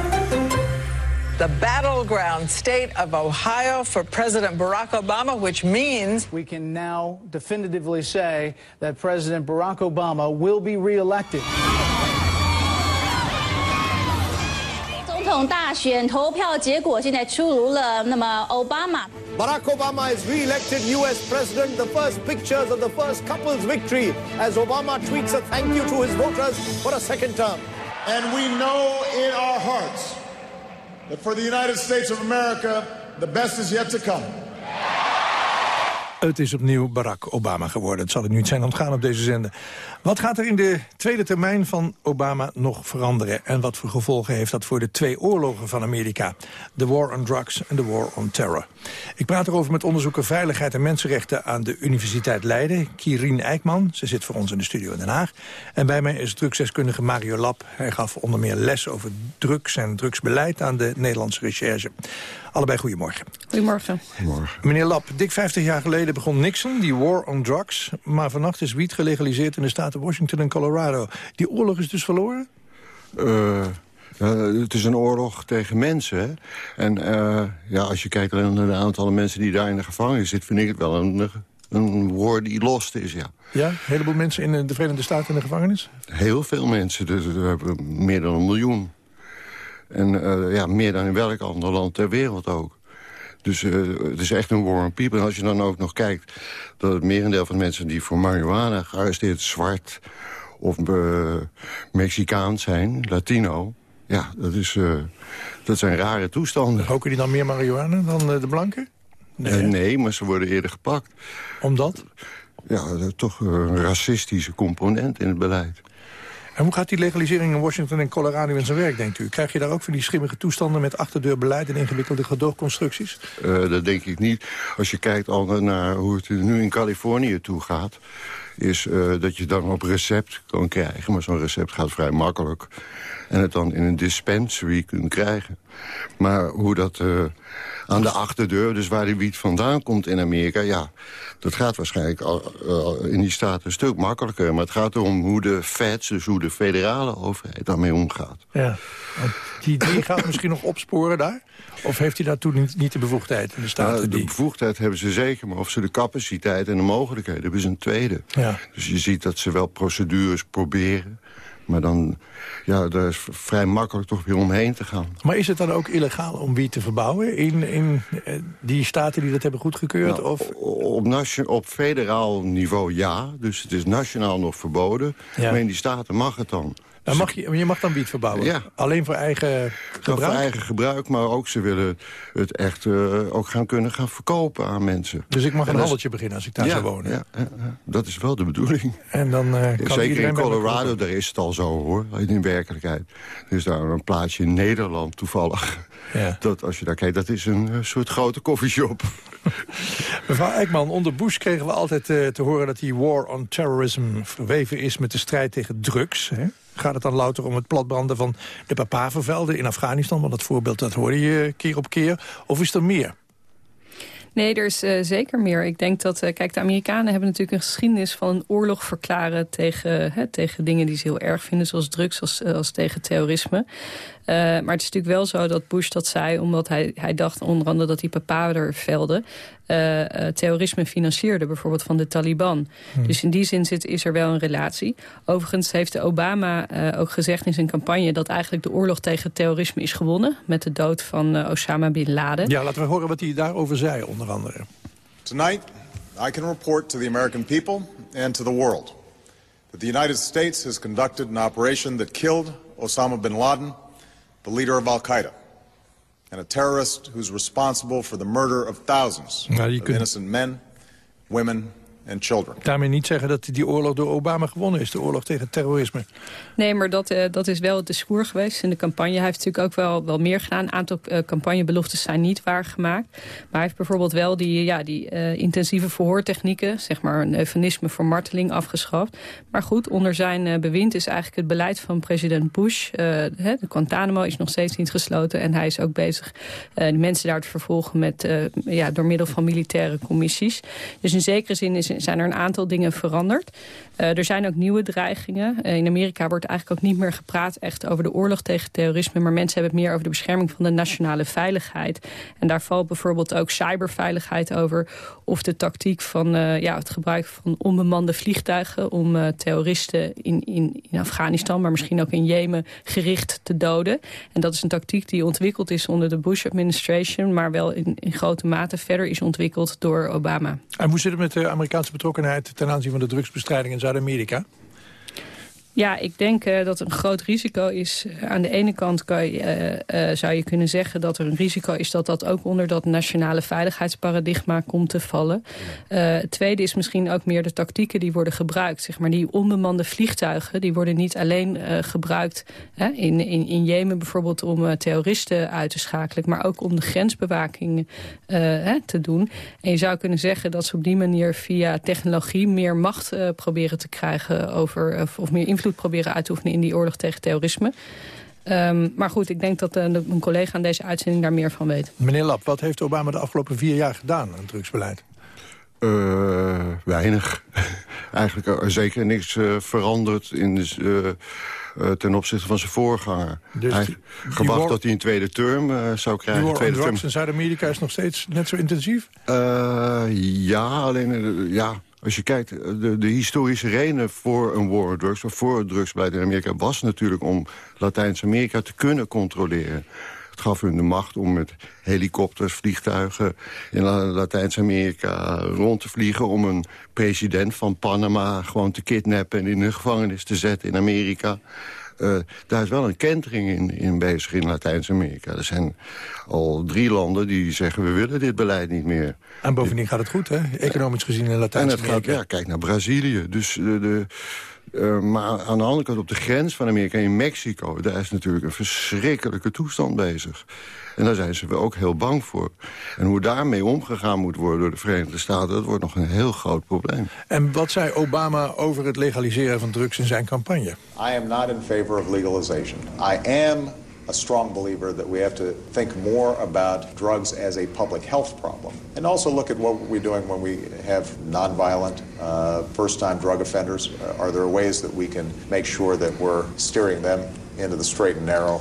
Speaker 15: the battleground state of Ohio for President Barack Obama, which means
Speaker 16: we can now definitively say that President Barack Obama will be reelected.
Speaker 17: 统大选投票结果现在出炉了。那么，奥巴马
Speaker 18: Barack Obama is re-elected U.S. president. The first pictures of the first couple's victory as Obama tweets a thank you to his voters for a second term.
Speaker 19: And we know in our hearts that for the United States of America, the best is yet to come.
Speaker 10: Het is opnieuw Barack Obama geworden. Het zal het niet zijn ontgaan op deze zender. Wat gaat er in de tweede termijn van Obama nog veranderen? En wat voor gevolgen heeft dat voor de twee oorlogen van Amerika? De War on Drugs en de War on Terror. Ik praat erover met onderzoeker Veiligheid en Mensenrechten... aan de Universiteit Leiden, Kirien Eijkman. Ze zit voor ons in de studio in Den Haag. En bij mij is drugsdeskundige Mario Lab. Hij gaf onder meer les over drugs en drugsbeleid... aan de Nederlandse recherche. Allebei goedemorgen.
Speaker 14: Goedemorgen.
Speaker 10: Goedemorgen. Meneer Lab, dik 50 jaar geleden begon Nixon, die war on drugs. Maar vannacht is wiet gelegaliseerd in de staten Washington en Colorado. Die oorlog is dus verloren?
Speaker 20: Uh, het is een oorlog tegen mensen. Hè? En uh, ja, als je kijkt naar de aantallen mensen die daar in de gevangenis zitten... vind ik het wel een, een woord die lost is, ja.
Speaker 10: Ja, een heleboel mensen in de Verenigde Staten in de gevangenis?
Speaker 20: Heel veel mensen, dus we hebben meer dan een miljoen. En uh, ja, meer dan in welk ander land ter wereld ook. Dus uh, het is echt een war on people. En als je dan ook nog kijkt dat het merendeel van de mensen die voor marihuana gearresteerd zwart of Mexicaans zijn, Latino. Ja, dat, is, dat zijn rare toestanden.
Speaker 10: Roken die dan meer marihuana dan de blanken?
Speaker 20: Nee, nee, maar ze worden eerder gepakt.
Speaker 10: Omdat?
Speaker 20: Ja, toch een racistische component in het beleid.
Speaker 10: Hoe gaat die legalisering in Washington en Colorado in zijn werk, denkt u? Krijg je daar ook van die schimmige toestanden met achterdeurbeleid en ingewikkelde gedoogconstructies?
Speaker 20: Uh, dat denk ik niet. Als je kijkt al naar hoe het nu in Californië toe gaat is uh, dat je dan op recept kan krijgen. Maar zo'n recept gaat vrij makkelijk. En het dan in een dispensary kunt krijgen. Maar hoe dat uh, aan de achterdeur, dus waar die wiet vandaan komt in Amerika... ja, dat gaat waarschijnlijk al, uh, in die staten een stuk makkelijker. Maar het gaat erom hoe de feds, dus hoe de federale overheid daarmee omgaat.
Speaker 10: Ja, die, die [COUGHS] gaat misschien nog opsporen daar? Of heeft hij daartoe niet, niet de bevoegdheid in de staten?
Speaker 20: Nou, de bevoegdheid hebben ze zeker, maar of ze de capaciteit en de mogelijkheden hebben is een tweede.
Speaker 10: Ja.
Speaker 20: Dus je ziet dat ze wel procedures proberen. Maar dan, ja, daar is vrij makkelijk toch weer omheen te gaan.
Speaker 10: Maar is het dan ook illegaal om wiet te verbouwen in, in eh, die staten die dat hebben goedgekeurd?
Speaker 20: Nou,
Speaker 10: of?
Speaker 20: Op, op federaal niveau ja, dus het is nationaal nog verboden.
Speaker 10: Ja.
Speaker 20: Maar in die staten mag het dan.
Speaker 10: Dan mag je, je mag dan wiet verbouwen?
Speaker 20: Ja.
Speaker 10: Alleen voor eigen gebruik?
Speaker 20: voor eigen gebruik, maar ook ze willen het echt uh, ook gaan kunnen gaan verkopen aan mensen.
Speaker 10: Dus ik mag
Speaker 20: En
Speaker 10: een
Speaker 20: is-
Speaker 10: handeltje beginnen als ik daar
Speaker 20: ja,
Speaker 10: zou wonen?
Speaker 20: Ja, ja, dat is wel de bedoeling.
Speaker 10: En dan eh, kan
Speaker 20: Zeker in Colorado, daar is het al zo hoor, in werkelijkheid. Er is daar een plaatsje in Nederland toevallig.
Speaker 10: Ja.
Speaker 20: Dat, als je daar kijkt, dat is een eh, soort grote koffieshop. [LAUGHS]
Speaker 10: Mevrouw Eijkman, onder Bush kregen we altijd eh, te horen dat die war on terrorism verweven is met de strijd tegen drugs. Hè? Gaat het dan louter om het platbranden van de papavervelden in Afghanistan? Want dat voorbeeld dat hoorde je keer op keer. Of is er meer?
Speaker 21: Nee, er is eh, zeker meer. Ik denk dat, eh, kijk, de Amerikanen hebben natuurlijk een geschiedenis van oorlog verklaren tegen, hè, tegen dingen die ze heel erg vinden, zoals drugs, als, eh, als tegen terrorisme. Eh, maar het is natuurlijk wel zo dat Bush dat zei, omdat hij, hij dacht onder andere dat die papavervelden eh, eh, terrorisme financierde, bijvoorbeeld van de Taliban.
Speaker 22: Hmm.
Speaker 21: Dus in die zin zit, is er wel een relatie. Overigens heeft Obama eh, ook gezegd in zijn campagne dat eigenlijk de oorlog tegen terrorisme is gewonnen met de dood van Osama Bin Laden.
Speaker 10: Ja, laten we horen wat hij daarover zei, onder andere.
Speaker 19: Tonight, I can report to the American people and to the world that the United States has conducted an operation that killed Osama bin Laden, the leader of Al Qaeda, and a terrorist who's responsible for the murder of thousands
Speaker 10: je
Speaker 19: of innocent men, women, and children.
Speaker 10: Daarmee niet zeggen dat die oorlog door Obama gewonnen is, de oorlog tegen terrorisme.
Speaker 21: Nee, maar dat, eh, dat is wel het discours geweest in de campagne. Hij heeft natuurlijk ook wel, wel meer gedaan. Een aantal eh, campagnebeloftes zijn niet waargemaakt. Maar hij heeft bijvoorbeeld wel die, ja, die eh, intensieve verhoortechnieken... zeg maar een eufemisme voor marteling afgeschaft. Maar goed, onder zijn eh, bewind is eigenlijk het beleid van president Bush... eh, hè, de Guantanamo is nog steeds niet gesloten. En hij is ook bezig eh, die mensen daar te vervolgen... Met, eh, ja, door middel van militaire commissies. Dus in zekere zin is, zijn er een aantal dingen veranderd. Eh, er zijn ook nieuwe dreigingen. Eh, in Amerika wordt eigenlijk ook niet meer gepraat echt over de oorlog tegen terrorisme. Maar mensen hebben het meer over de bescherming van de nationale veiligheid. En daar valt bijvoorbeeld ook cyberveiligheid over. Of de tactiek van eh, ja, het gebruik van onbemande vliegtuigen... om terroristen in, in, in Afghanistan, maar misschien ook in Jemen... gericht te doden. En dat is een tactiek die ontwikkeld is onder de Bush administration... maar wel in, in grote mate verder is ontwikkeld door Obama.
Speaker 10: En hoe zit het met de Amerikaanse betrokkenheid ten aanzien van de drugsbestrijding in Zuid-Amerika?
Speaker 21: Ja, ik denk eh, dat er een groot risico is. Eh, aan de ene kant kan je, eh, zou je kunnen zeggen dat er een risico is... dat dat ook onder dat nationale veiligheidsparadigma komt te vallen. Het tweede is misschien ook meer de tactieken die worden gebruikt. Zeg maar, die onbemande vliegtuigen die worden niet alleen gebruikt... Hè, in, in, in Jemen bijvoorbeeld om terroristen uit te schakelen... maar ook om de grensbewaking hè, te doen. En je zou kunnen zeggen dat ze op die manier via technologie... meer macht proberen te krijgen over... of- of meer invloed proberen uit te oefenen in die oorlog tegen terrorisme. Ehm, maar goed, ik denk dat eh, de- mijn collega aan deze uitzending daar meer van weet.
Speaker 10: Meneer Lap, wat heeft Obama de afgelopen vier jaar gedaan aan het drugsbeleid?
Speaker 20: Eh, weinig. [LAUGHS] Eigenlijk eh, zeker niks eh, veranderd in de, eh, eh, ten opzichte van zijn voorganger.
Speaker 10: Dus
Speaker 20: hij
Speaker 10: die-
Speaker 20: gewacht
Speaker 10: war-
Speaker 20: dat hij een tweede term eh, zou
Speaker 10: De
Speaker 20: krijgen.
Speaker 10: war
Speaker 20: term.
Speaker 10: drugs in Zuid-Amerika is nog steeds net zo intensief?
Speaker 20: Eh, ja, alleen eh, ja, als je kijkt, eh, de, de historische reden voor een war drugs... of voor het drugsbeleid in Amerika was natuurlijk om Latijns-Amerika te kunnen controleren. Het gaf hun de macht om met helikopters, vliegtuigen... in Latijns-Amerika rond te vliegen... om een president van Panama gewoon te kidnappen... en in een gevangenis te zetten in Amerika. Uh, daar is wel een kentering in, in bezig in Latijns-Amerika. Er zijn al drie landen die zeggen... we willen dit beleid niet meer.
Speaker 10: En bovendien gaat het goed, hè? Economisch gezien in Latijns-Amerika.
Speaker 20: Ja, kijk naar Brazilië. Dus de, de uh, maar aan de andere kant, op de grens van Amerika, in Mexico... daar is natuurlijk een verschrikkelijke toestand bezig. En daar zijn ze ook heel bang voor. En hoe daarmee omgegaan moet worden door de Verenigde Staten... dat wordt nog een heel groot probleem.
Speaker 10: En wat zei Obama over het legaliseren van drugs in zijn campagne?
Speaker 19: I am not in favor of legalization. I am a strong believer that we have to think more about drugs as a public health problem. And also look at what we're doing when we have nonviolent, uh, first-time drug offenders. Uh, are there ways that we can make sure that we're steering them into the straight and narrow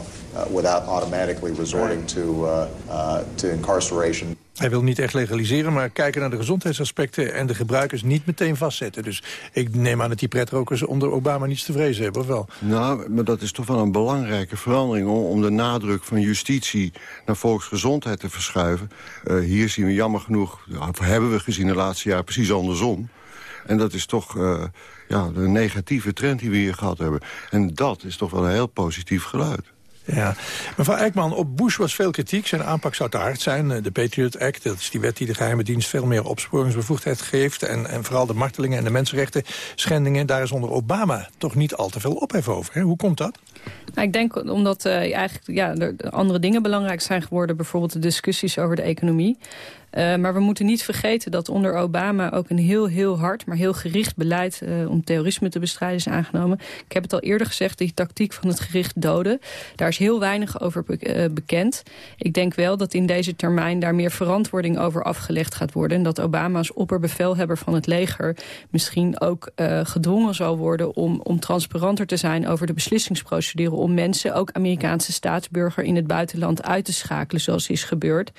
Speaker 19: without automatically resorting to, uh, uh, to incarceration.
Speaker 10: Hij wil niet echt legaliseren, maar kijken naar de gezondheidsaspecten... en de gebruikers niet meteen vastzetten. Dus ik neem aan dat die pretrokers onder Obama niets te vrezen hebben, of wel?
Speaker 20: Nou, maar dat is toch wel een belangrijke verandering... om, de nadruk van justitie naar volksgezondheid te verschuiven. Uh, hier zien we jammer genoeg, hebben we gezien de laatste jaar precies andersom. En dat is toch uh, ja, de negatieve trend die we hier gehad hebben. En dat is toch wel een heel positief geluid.
Speaker 10: Ja. Mevrouw Eijkman, op Bush was veel kritiek. Zijn aanpak zou te hard zijn. Eh, de Patriot Act, dat is die wet die de geheime dienst... veel meer opsporingsbevoegdheid geeft. En, en vooral de martelingen en de mensenrechten schendingen... daar is onder Obama toch niet al te veel ophef over. Hoe komt dat?
Speaker 21: Nou, ik denk omdat uh, eigenlijk ja, er andere dingen belangrijk zijn geworden. Bijvoorbeeld de discussies over de economie. Uh, maar we moeten niet vergeten dat onder Obama ook een heel, heel hard... maar heel gericht beleid uh, om terrorisme te bestrijden is aangenomen. Ik heb het al eerder gezegd, die tactiek van het gericht doden... daar is heel weinig over be uh, bekend. Ik denk wel dat in deze termijn daar meer verantwoording over afgelegd gaat worden... en dat Obama als opperbevelhebber van het leger... misschien ook gedwongen zal worden om, om transparanter te zijn... over de beslissingsprocedure om mensen, ook Amerikaanse staatsburger... in het buitenland uit te schakelen, zoals is gebeurd.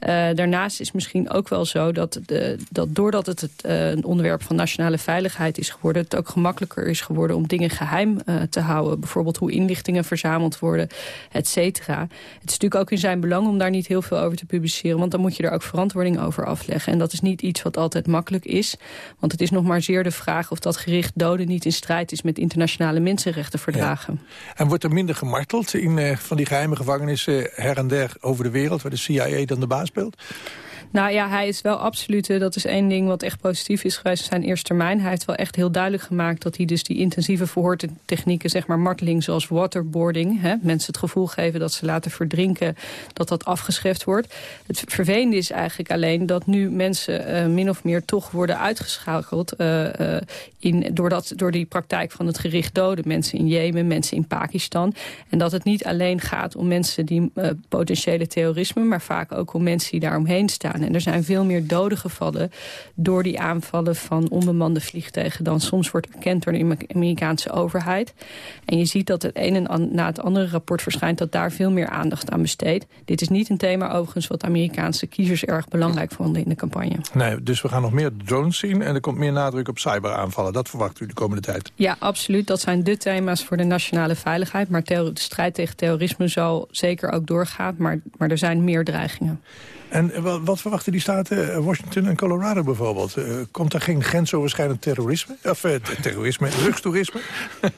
Speaker 21: Uh, daarnaast is misschien ook wel zo dat, de, dat doordat het, het uh, een onderwerp van nationale veiligheid is geworden... het ook gemakkelijker is geworden om dingen geheim uh, te houden. Bijvoorbeeld hoe inlichtingen verzameld worden, et cetera. Het is natuurlijk ook in zijn belang om daar niet heel veel over te publiceren... want dan moet je er ook verantwoording over afleggen. En dat is niet iets wat altijd makkelijk is. Want het is nog maar zeer de vraag of dat gericht doden niet in strijd is... met internationale mensenrechtenverdragen.
Speaker 10: Ja. En wordt er minder gemarteld in van die geheime gevangenissen her en der over de wereld... waar de CIA dan de baas speelt?
Speaker 21: Nou ja, hij is wel absoluut, eh, dat is één ding wat echt positief is geweest zijn eerste termijn. Hij heeft wel echt heel duidelijk gemaakt dat hij dus die intensieve verhoortechnieken, zeg maar marteling zoals waterboarding, hè, mensen het gevoel geven dat ze laten verdrinken, dat dat afgeschreft wordt. Het vervelende is eigenlijk alleen dat nu mensen uh, min of meer toch worden uitgeschakeld uh, uh, in, door, dat, door die praktijk van het gericht doden. Mensen in Jemen, mensen in Pakistan. En dat het niet alleen gaat om mensen die potentiële terrorisme, maar vaak ook om mensen die daaromheen staan. En er zijn veel meer doden gevallen door die aanvallen van onbemande vliegtuigen... dan soms wordt erkend door de Amerikaanse overheid. En je ziet dat het een en na het andere rapport verschijnt... dat daar veel meer aandacht aan besteedt. Dit is niet een thema overigens wat Amerikaanse kiezers erg belangrijk vonden in de campagne.
Speaker 10: Nee, dus we gaan nog meer drones zien en er komt meer nadruk op cyberaanvallen. Dat verwacht u de komende tijd?
Speaker 21: Ja, absoluut. Dat zijn de thema's voor de nationale veiligheid. Maar de strijd tegen terrorisme zal zeker ook doorgaan. Maar, maar er zijn meer dreigingen.
Speaker 10: En wat verwachten die staten, eh, Washington en Colorado bijvoorbeeld? Uh, komt er geen grensoverschrijdend terrorisme? Of terrorisme, [LAUGHS] drugstoerisme?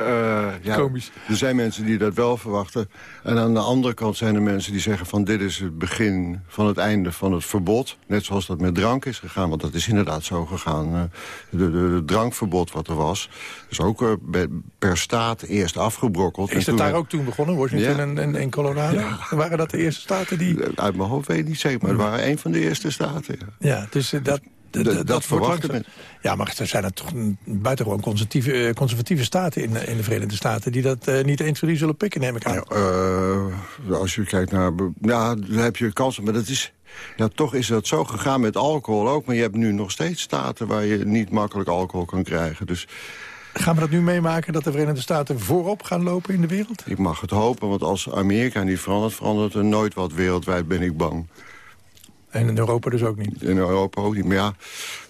Speaker 20: Uh, ja, Komisch. Er zijn mensen die dat wel verwachten. En aan de andere kant zijn er mensen die zeggen van... dit is het begin van het einde van het verbod. Net zoals dat met drank is gegaan, want dat is inderdaad zo gegaan. De, de, de drankverbod wat er was, is ook per staat eerst afgebrokkeld.
Speaker 10: Is het daar ook toen begonnen, Washington ja. en, en, en, Colorado? Ja. Waren dat de eerste staten die...
Speaker 20: Uit mijn hoofd weet ik niet zeker, maar waren een van de eerste staten.
Speaker 10: Ja, ja dus uh, dat... Dat, dat, dat verwachten men. Ja, maar er zijn er toch buitengewoon conservatieve, uh, conservatieve staten in, in de Verenigde Staten... die dat uh, niet eens voor die zullen pikken, neem ik aan.
Speaker 20: Ja, als je kijkt naar... Ja, dan heb je kansen, maar dat is... Ja, toch is dat zo gegaan met alcohol ook. Maar je hebt nu nog steeds staten waar je niet makkelijk alcohol kan krijgen. Dus
Speaker 10: Gaan we dat nu meemaken dat de Verenigde Staten voorop gaan lopen in de wereld?
Speaker 20: Ik mag het hopen, want als Amerika niet verandert... verandert er nooit wat wereldwijd, ben ik bang.
Speaker 10: En in Europa dus ook niet?
Speaker 20: In Europa ook niet. Maar ja,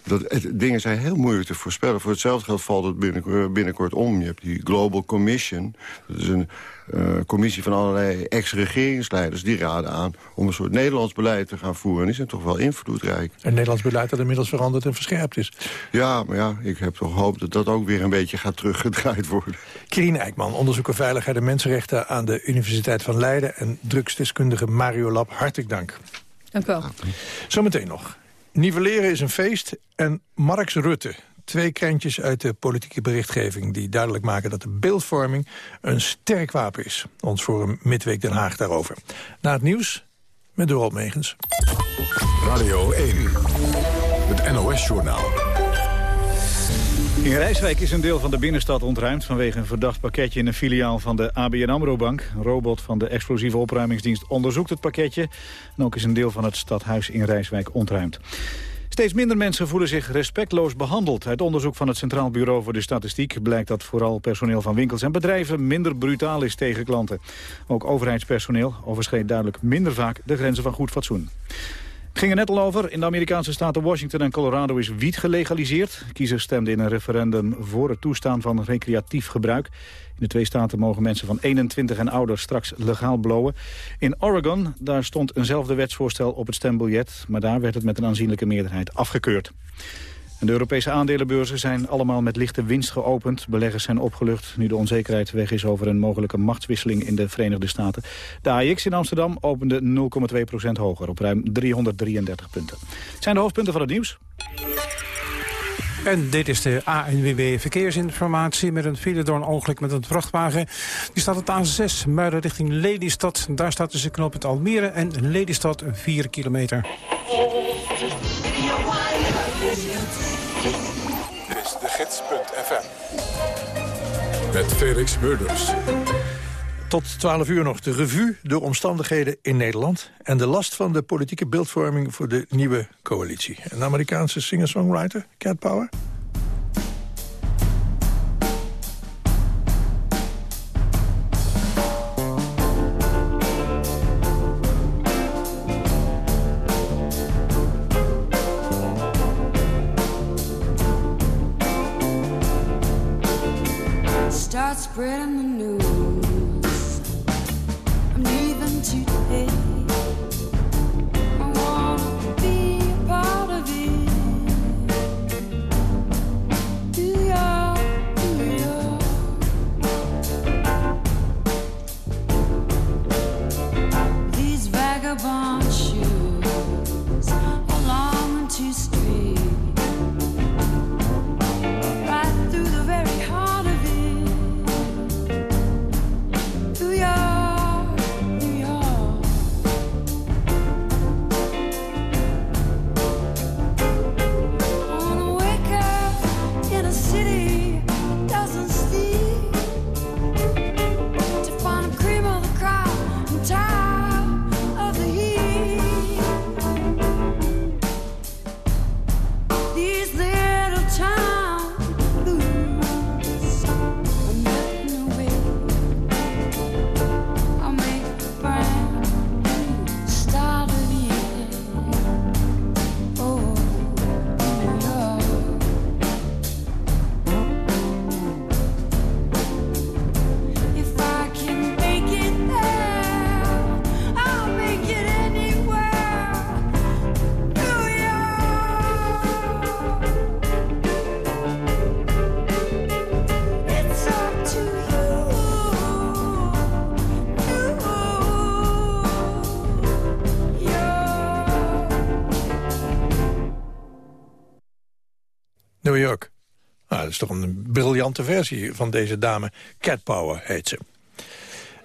Speaker 20: dat, dingen zijn heel moeilijk te voorspellen. Voor hetzelfde geld valt het binnenkort, binnenkort om. Je hebt die Global Commission. Dat is een uh, commissie van allerlei ex-regeringsleiders... die raden aan om een soort Nederlands beleid te gaan voeren. En die zijn toch wel invloedrijk.
Speaker 10: En Nederlands beleid dat inmiddels veranderd en verscherpt is.
Speaker 20: Ja, maar ja, ik heb toch hoop dat dat ook weer een beetje gaat teruggedraaid worden.
Speaker 10: Kirine Eijkman, onderzoeker veiligheid en mensenrechten... aan de Universiteit van Leiden en drugsdeskundige Mario Lab. Hartelijk dank.
Speaker 21: Dank u wel.
Speaker 10: Zometeen nog. Nivelleren is een feest en Marx Rutte twee krentjes uit de politieke berichtgeving... die duidelijk maken dat de beeldvorming een sterk wapen is. Ons forum Midweek Den Haag daarover. Na het nieuws met Dorot Megens.
Speaker 1: Radio 1, het NOS-journaal.
Speaker 2: In Rijswijk is een deel van de binnenstad ontruimd... vanwege een verdacht pakketje in een filiaal van de ABN AMRO-bank. Een robot van de explosieve opruimingsdienst onderzoekt het pakketje. En ook is een deel van het stadhuis in Rijswijk ontruimd. Steeds minder mensen voelen zich respectloos behandeld. Uit onderzoek van het Centraal Bureau voor de Statistiek blijkt dat vooral personeel van winkels en bedrijven minder brutaal is tegen klanten. Ook overheidspersoneel overschreed duidelijk minder vaak de grenzen van goed fatsoen. Ging er net al over. In de Amerikaanse staten Washington en Colorado is wiet gelegaliseerd. Kiezers stemden in een referendum voor het toestaan van recreatief gebruik. In de twee staten mogen mensen van 21 en ouder straks legaal blowen. In Oregon, daar stond eenzelfde wetsvoorstel op het stembiljet... maar daar werd het met een aanzienlijke meerderheid afgekeurd de Europese aandelenbeurzen zijn allemaal met lichte winst geopend. Beleggers zijn opgelucht nu de onzekerheid weg is over een mogelijke machtswisseling in de Verenigde Staten. De AX in Amsterdam opende 0,2% hoger op ruim 333 punten. Het zijn de hoofdpunten van het nieuws.
Speaker 5: En dit is de ANWB Verkeersinformatie met een file door een ongeluk met een vrachtwagen. Die staat op A6, Muiden richting Lelystad. Daar staat tussen knooppunt Almere en Lelystad 4 kilometer.
Speaker 1: gids.fm. Met Felix Murders.
Speaker 10: Tot 12 uur nog de revue, de omstandigheden in Nederland... en de last van de politieke beeldvorming voor de nieuwe coalitie. Een Amerikaanse singer-songwriter, Cat Power...
Speaker 23: spreading the New.
Speaker 10: Nou, dat is toch een briljante versie van deze dame. Cat Power heet ze.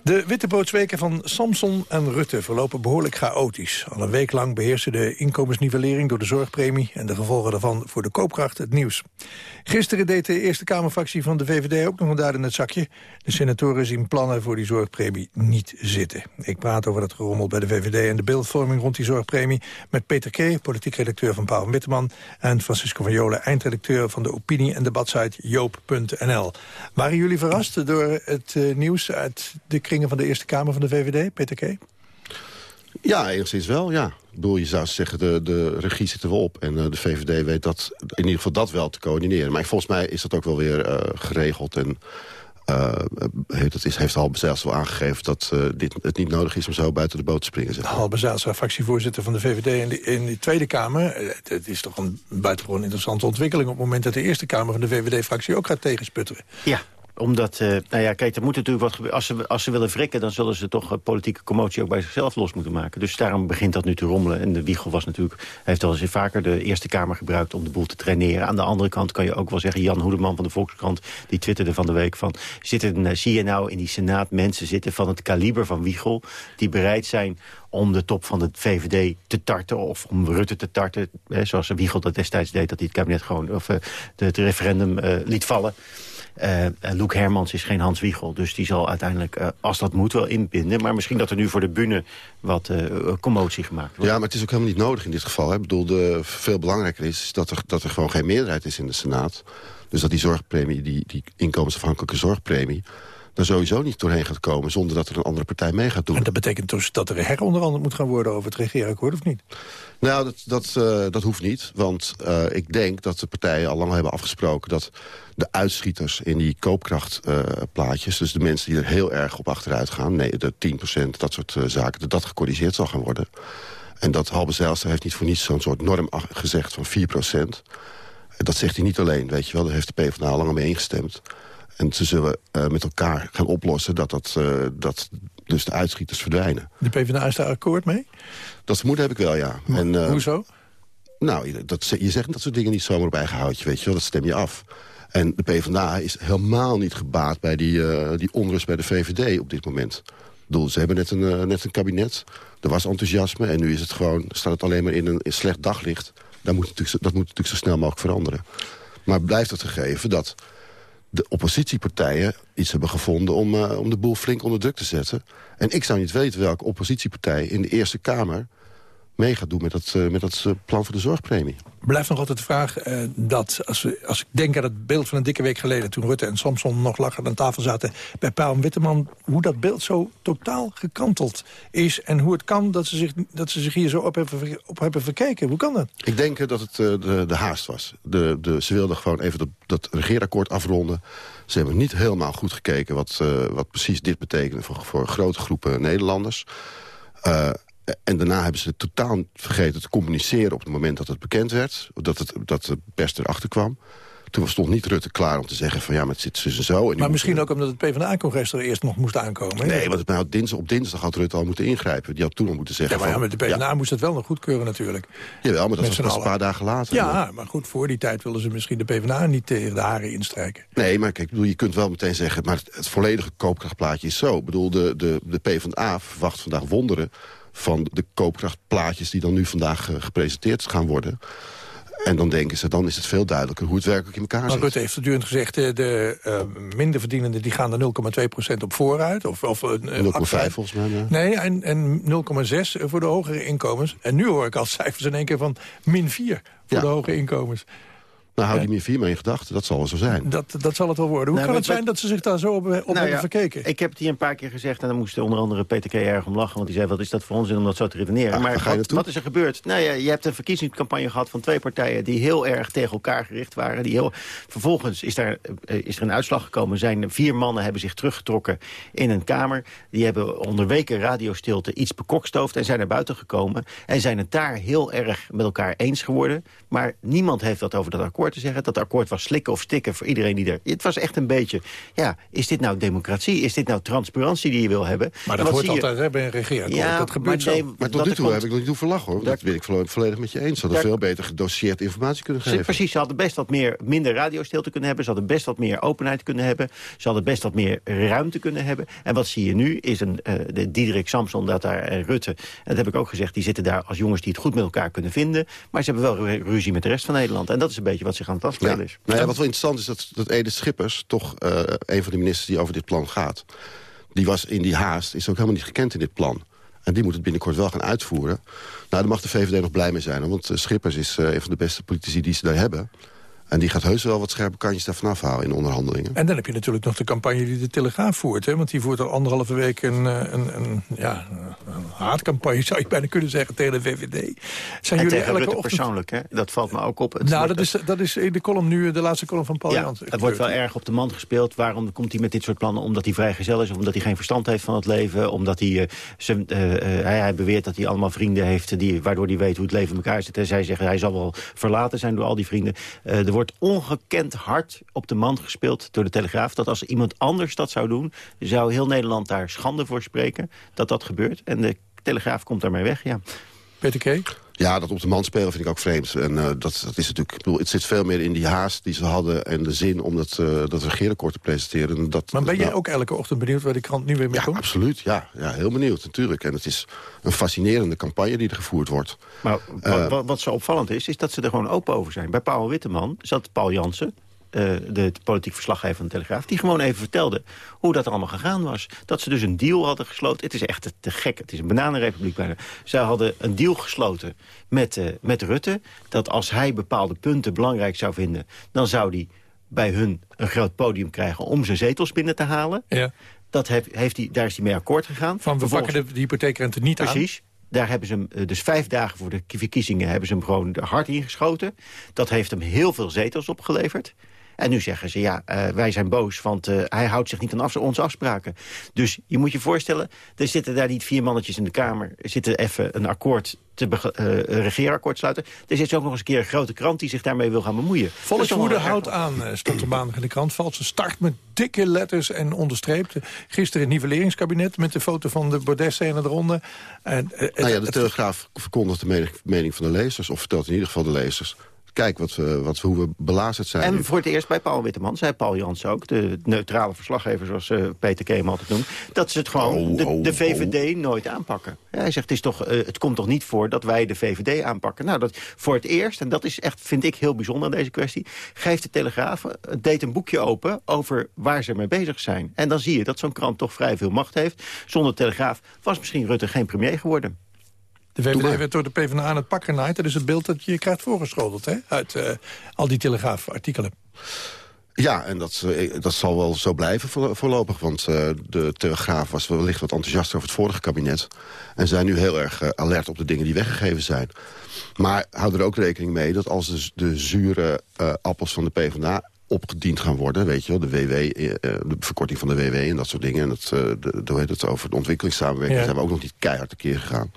Speaker 10: De wittebootsweken van Samson en Rutte verlopen behoorlijk chaotisch. Al een week lang beheersen de inkomensnivellering door de zorgpremie... en de gevolgen daarvan voor de koopkracht het nieuws. Gisteren deed de Eerste Kamerfractie van de VVD ook nog een duit in het zakje. De senatoren zien plannen voor die zorgpremie niet zitten. Ik praat over dat gerommel bij de VVD en de beeldvorming rond die zorgpremie... met Peter K., politiek redacteur van Paul Witteman... en Francisco van Jolen, eindredacteur van de opinie- en debatsite joop.nl. Waren jullie verrast door het eh, nieuws uit de van de Eerste Kamer van de VVD, Peter K.?
Speaker 24: Ja, enigszins wel, ja. Ik bedoel, je zou zeggen, de, de regie zit er wel op. En uh, de VVD weet dat, in ieder geval dat wel te coördineren. Maar volgens mij is dat ook wel weer uh, geregeld. En uh, heeft, is, heeft Halbe Zijlstra wel aangegeven dat uh, dit, het niet nodig is om zo buiten de boot te springen. Zeg.
Speaker 10: Halbe Zijlstra, fractievoorzitter van de VVD in de, in de Tweede Kamer. Het, het, is toch een buitengewoon interessante ontwikkeling... op het moment dat de Eerste Kamer van de VVD-fractie ook gaat tegensputteren.
Speaker 22: Ja, omdat, uh, nou ja, kijk, er moet natuurlijk wat gebeuren. Als ze, als ze willen wrikken, dan zullen ze toch uh, politieke commotie ook bij zichzelf los moeten maken. Dus daarom begint dat nu te rommelen. En de Wiegel was natuurlijk, heeft al eens vaker de Eerste Kamer gebruikt om de boel te traineren. Aan de andere kant kan je ook wel zeggen, Jan Hoedeman van de Volkskrant, die twitterde van de week van, zitten, uh, zie je nou in die Senaat mensen zitten van het kaliber van Wiegel, die bereid zijn om de top van de VVD te tarten... of om Rutte te tarten, hè, zoals Wiegel dat destijds deed... dat hij het kabinet gewoon, of het referendum liet vallen. Uh, Loek Hermans is geen Hans Wiegel, dus die zal uiteindelijk, uh, als dat moet, wel inbinden. Maar misschien dat er nu voor de bühne wat uh, commotie gemaakt wordt.
Speaker 24: Ja, maar het is ook helemaal niet nodig in dit geval. Hè. Ik bedoel, de, veel belangrijker is dat er, dat er gewoon geen meerderheid is in de Senaat. Dus dat die zorgpremie, die, die inkomensafhankelijke zorgpremie daar sowieso niet doorheen gaat komen... zonder dat er een andere partij mee gaat doen.
Speaker 10: En dat betekent dus dat er heronderhandeld moet gaan worden over het regeerakkoord, of niet?
Speaker 24: Nou, dat, dat, uh, dat hoeft niet. Want uh, ik denk dat de partijen al lang hebben afgesproken... dat de uitschieters in die koopkrachtplaatjes... Uh, dus de mensen die er heel erg op achteruit gaan... nee, de 10%, dat soort zaken, dat dat gecorrigeerd zal gaan worden. En dat Halbe Zijlstra heeft niet voor niets zo'n soort norm gezegd van 4%. Dat zegt hij niet alleen, weet je wel. Daar heeft de PvdA al lang mee ingestemd. En ze zullen uh, met elkaar gaan oplossen dat, dat, uh, dat dus de uitschieters verdwijnen.
Speaker 10: De PvdA is daar akkoord mee?
Speaker 24: Dat vermoeden heb ik wel, ja. En, uh,
Speaker 10: Hoezo?
Speaker 24: Nou, dat, je zegt dat soort dingen niet zomaar op eigen houtje, weet je wel. Dat stem je af. En de PvdA is helemaal niet gebaat bij die, die onrust bij de VVD op dit moment. Ik bedoel, ze hebben net een, net een kabinet. Er was enthousiasme en nu is het gewoon, staat het alleen maar in een in slecht daglicht. Dat moet, dat moet natuurlijk zo snel mogelijk veranderen. Maar blijft het gegeven dat de oppositiepartijen iets hebben gevonden om, uh, om de boel flink onder druk te zetten. En ik zou niet weten welke oppositiepartij in de Eerste Kamer mee gaat doen met dat, uh, met dat uh, plan voor de zorgpremie.
Speaker 10: Blijft nog altijd de vraag uh, dat, als, we, als ik denk aan het beeld van een dikke week geleden... toen Rutte en Samson nog lachen aan tafel zaten bij Paul Witteman... hoe dat beeld zo totaal gekanteld is... en hoe het kan dat ze zich, dat ze zich hier zo op hebben, op hebben verkeken. Hoe kan dat?
Speaker 24: Ik denk dat het de, de haast was. De, de, ze wilden gewoon even dat, dat regeerakkoord afronden. Ze hebben niet helemaal goed gekeken wat, wat precies dit betekende... voor, voor grote groepen Nederlanders... En daarna hebben ze totaal vergeten te communiceren op het moment dat het bekend werd. Dat, het, dat de pers erachter kwam. Toen stond niet Rutte klaar om te zeggen van ja, maar het zit tussen zo. En
Speaker 10: maar misschien ook omdat het PvdA-congres er eerst nog moest aankomen.
Speaker 24: Nee, want nou, dinsdag, op dinsdag had Rutte al moeten ingrijpen. Die had toen al moeten zeggen
Speaker 10: Ja, maar, ja,
Speaker 24: van,
Speaker 10: met de PvdA ja. moest het wel nog goedkeuren natuurlijk.
Speaker 24: Jawel, maar dat was een paar dagen later.
Speaker 10: Ja, maar. maar goed, voor die tijd wilden ze misschien de PvdA niet tegen de haren instrijken.
Speaker 24: Nee, maar kijk, bedoel, je kunt wel meteen zeggen... maar het, het volledige koopkrachtplaatje is zo. Ik bedoel, de, de, de PvdA verwacht vandaag wonderen van de koopkrachtplaatjes die dan nu vandaag uh, gepresenteerd gaan worden. En dan denken ze, dan is het veel duidelijker hoe het werkelijk in elkaar
Speaker 10: maar
Speaker 24: zit.
Speaker 10: Rutte heeft voortdurend gezegd, de uh, minder verdienenden die gaan er 0,2% op vooruit. Of, of, uh,
Speaker 24: 0,5 volgens mij. Ja.
Speaker 10: Nee, en, en 0,6 voor de hogere inkomens. En nu hoor ik al [LAUGHS] cijfers in één keer van min 4 voor ja. de hoge inkomens.
Speaker 24: Nou, hou die meer vier mee in gedachten. Dat zal wel zo zijn.
Speaker 10: Dat, dat zal het wel worden. Hoe
Speaker 22: nou,
Speaker 10: kan het zijn dat ze zich daar zo op, op nou hebben
Speaker 22: ja,
Speaker 10: verkeken?
Speaker 22: Ik heb het hier een paar keer gezegd en dan moest onder andere Peter K. erg om lachen. Want die zei, wat is dat voor onzin om dat zo te redeneren.
Speaker 24: Ja,
Speaker 22: maar wat, wat, is er gebeurd? Nou ja, je hebt een verkiezingscampagne gehad van twee partijen... die heel erg tegen elkaar gericht waren. Die heel... Vervolgens is, daar, is er een uitslag gekomen. Zijn vier mannen hebben zich teruggetrokken in een kamer. Die hebben onder weken radiostilte iets bekokstoofd... en zijn naar buiten gekomen. En zijn het daar heel erg met elkaar eens geworden. Maar niemand heeft wat over dat akkoord te zeggen. Dat akkoord was slikken of stikken voor iedereen die er... Het was echt een beetje, ja, is dit nou democratie? Is dit nou transparantie die je wil hebben?
Speaker 10: Maar dat hoort altijd hè, bij een regeerakkoord.
Speaker 22: Ja,
Speaker 10: dat gebeurt
Speaker 22: maar,
Speaker 10: zo.
Speaker 24: Maar tot nu toe heb ik nog niet lachen, hoor. Dat weet ik volledig met je eens. Ze hadden veel beter gedoseerd informatie kunnen geven.
Speaker 22: Precies, ze hadden best wat meer, minder radiostilte kunnen hebben. Ze hadden best wat meer openheid kunnen hebben. Ze hadden best wat meer ruimte kunnen hebben. En wat zie je nu is een uh, de Diederik Samson, dat daar en Rutte... en dat heb ik ook gezegd, die zitten daar als jongens die het goed met elkaar kunnen vinden. Maar ze hebben wel ruzie met de rest van Nederland. En dat is een beetje wat zich aan het afspelen
Speaker 24: ja.
Speaker 22: is.
Speaker 24: Nou ja, wat wel interessant is dat, dat Edith Schippers, toch uh, een van de ministers die over dit plan gaat... die was in die haast, is ook helemaal niet gekend in dit plan. En die moet het binnenkort wel gaan uitvoeren. Nou, daar mag de VVD nog blij mee zijn. Want uh, Schippers is uh, een van de beste politici die ze daar hebben. En die gaat heus wel wat scherpe kantjes daarvan afhalen in onderhandelingen.
Speaker 10: En dan heb je natuurlijk nog de campagne die de Telegraaf voert. Hè? Want die voert al anderhalve week een, een, een ja, een haatcampagne, zou je bijna kunnen zeggen, tegen de VVD. Zijn
Speaker 22: en
Speaker 10: jullie
Speaker 22: tegen
Speaker 10: elke
Speaker 22: Rutte
Speaker 10: ochtend...
Speaker 22: persoonlijk, hè? dat valt me ook op. Het
Speaker 10: Nou, dat is, dat is in de column nu, de laatste column van Paul
Speaker 22: ja,
Speaker 10: Jansen.
Speaker 22: het wordt wel erg op de man gespeeld. Waarom komt hij met dit soort plannen? Omdat hij vrijgezel is, of omdat hij geen verstand heeft van het leven. Omdat hij, eh, zijn, eh, eh, hij, hij beweert dat hij allemaal vrienden heeft... Die, waardoor hij weet hoe het leven in elkaar zit. En zij zeggen hij zal wel verlaten zijn door al die vrienden. Eh, er wordt ongekend hard op de man gespeeld door de Telegraaf. Dat als iemand anders dat zou doen... zou heel Nederland daar schande voor spreken dat dat gebeurt. En de Telegraaf komt daarmee weg, ja.
Speaker 10: Peter K.
Speaker 24: Ja, dat op de man spelen vind ik ook vreemd. En eh, dat, dat is natuurlijk, ik bedoel, het zit veel meer in die haast die ze hadden... en de zin om dat, eh dat regeerakkoord te presenteren. En Dat,
Speaker 10: Maar ben jij
Speaker 24: nou,
Speaker 10: ook elke ochtend benieuwd waar de krant nu weer mee
Speaker 24: Ja,
Speaker 10: komt?
Speaker 24: absoluut. Ja, ja, heel benieuwd natuurlijk. En het is een fascinerende campagne die er gevoerd wordt.
Speaker 22: Maar
Speaker 24: Eh,
Speaker 22: wat, wat, wat zo opvallend is, is dat ze er gewoon open over zijn. Bij Paul Witteman zat Paul Jansen, eh, de politiek verslaggever van de Telegraaf... die gewoon even vertelde hoe dat allemaal gegaan was. Dat ze dus een deal hadden gesloten. Het is echt te, gek. Het is een bananenrepubliek bijna. Zij hadden een deal gesloten met, eh, met Rutte... dat als hij bepaalde punten belangrijk zou vinden... dan zou hij bij hun een groot podium krijgen om zijn zetels binnen te halen.
Speaker 10: Ja.
Speaker 22: Dat heeft, heeft hij, daar is hij mee akkoord gegaan.
Speaker 10: Van we pakken de, de hypotheekrente niet aan.
Speaker 22: Precies. Daar hebben ze hem, eh, dus vijf dagen voor de verkiezingen... hebben ze hem gewoon hard ingeschoten. Dat heeft hem heel veel zetels opgeleverd. En nu zeggen ze, ja, eh, wij zijn boos, want eh, hij houdt zich niet aan af, onze afspraken. Dus je moet je voorstellen, er zitten daar niet vier mannetjes in de Kamer... er zitten even een akkoord, te eh, een regeerakkoord sluiten. Er zit ook nog eens een keer een grote krant die zich daarmee wil gaan bemoeien.
Speaker 10: Volkswoede houdt aan, stond er maandag in de krant. Valse start met dikke letters en onderstreept. Gisteren het nivelleringskabinet met de foto van de Bordesscène eronder. En, eh,
Speaker 24: nou ja, de Telegraaf verkondigt de mening, mening van de lezers... of vertelt in ieder geval de lezers... kijk wat we, wat hoe we belazerd zijn.
Speaker 22: En voor het eerst bij Paul Witteman, zei Paul Jans ook... de neutrale verslaggever, zoals eh, Peter Keem altijd noemt... dat ze het gewoon
Speaker 24: Oh,
Speaker 22: de,
Speaker 24: oh,
Speaker 22: de VVD nooit aanpakken. Hij zegt, het, is toch, eh, het komt toch niet voor dat wij de VVD aanpakken? Nou, dat voor het eerst, en dat is echt, vind ik, heel bijzonder aan deze kwestie... geeft de Telegraaf, eh, deed een boekje open over waar ze mee bezig zijn. En dan zie je dat zo'n krant toch vrij veel macht heeft. Zonder Telegraaf was misschien Rutte geen premier geworden.
Speaker 10: De VVD werd door de PvdA aan het pakken genaaid. Dat is het beeld dat je krijgt voorgeschoteld hè? uit eh, al die Telegraaf-artikelen.
Speaker 24: Ja, en dat, eh, dat zal wel zo blijven voor- voorlopig. Want eh, de Telegraaf was wellicht wat enthousiast over het vorige kabinet. En zijn nu heel erg alert op de dingen die weggegeven zijn. Maar hou er ook rekening mee dat als de, de zure appels van de PvdA opgediend gaan worden, weet je wel, de WW, de verkorting van de WW en dat soort dingen. En eh, de, de, hoe heet het, over de ontwikkelingssamenwerking
Speaker 10: Ja.
Speaker 24: zijn we ook nog niet keihard tekeer gegaan.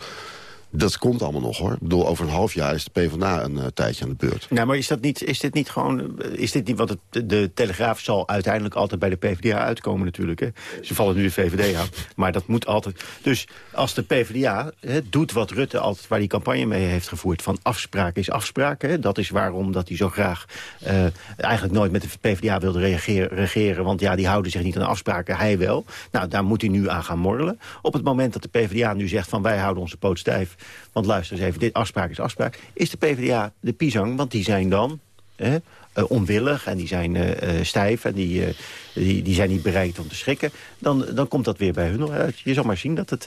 Speaker 24: Dat komt allemaal nog hoor. Ik bedoel, over een half jaar is de PvdA een eh, tijdje aan de beurt.
Speaker 22: Nou, maar is, dat niet, is dit niet gewoon... eh, Is dit niet, want het, de, Telegraaf zal uiteindelijk altijd bij de PvdA uitkomen natuurlijk. Hè. Ze vallen nu de VVD aan, maar dat moet altijd... Dus als de PvdA hè, doet wat Rutte altijd, waar die campagne mee heeft gevoerd... van afspraak is afspraak, hè, dat is waarom dat hij zo graag... eh, eigenlijk nooit met de PvdA wilde reageren, regeren... want ja, die houden zich niet aan afspraken, hij wel. Nou, daar moet hij nu aan gaan morrelen. Op het moment dat de PvdA nu zegt van wij houden onze poot stijf... want luister eens even, dit afspraak is afspraak... is de PvdA de pisang, want die zijn dan hè, eh, onwillig en die zijn eh, eh, stijf... en die, die, die zijn niet bereid om te schrikken... Dan, dan komt dat weer bij hun uit. Je zal maar zien dat het...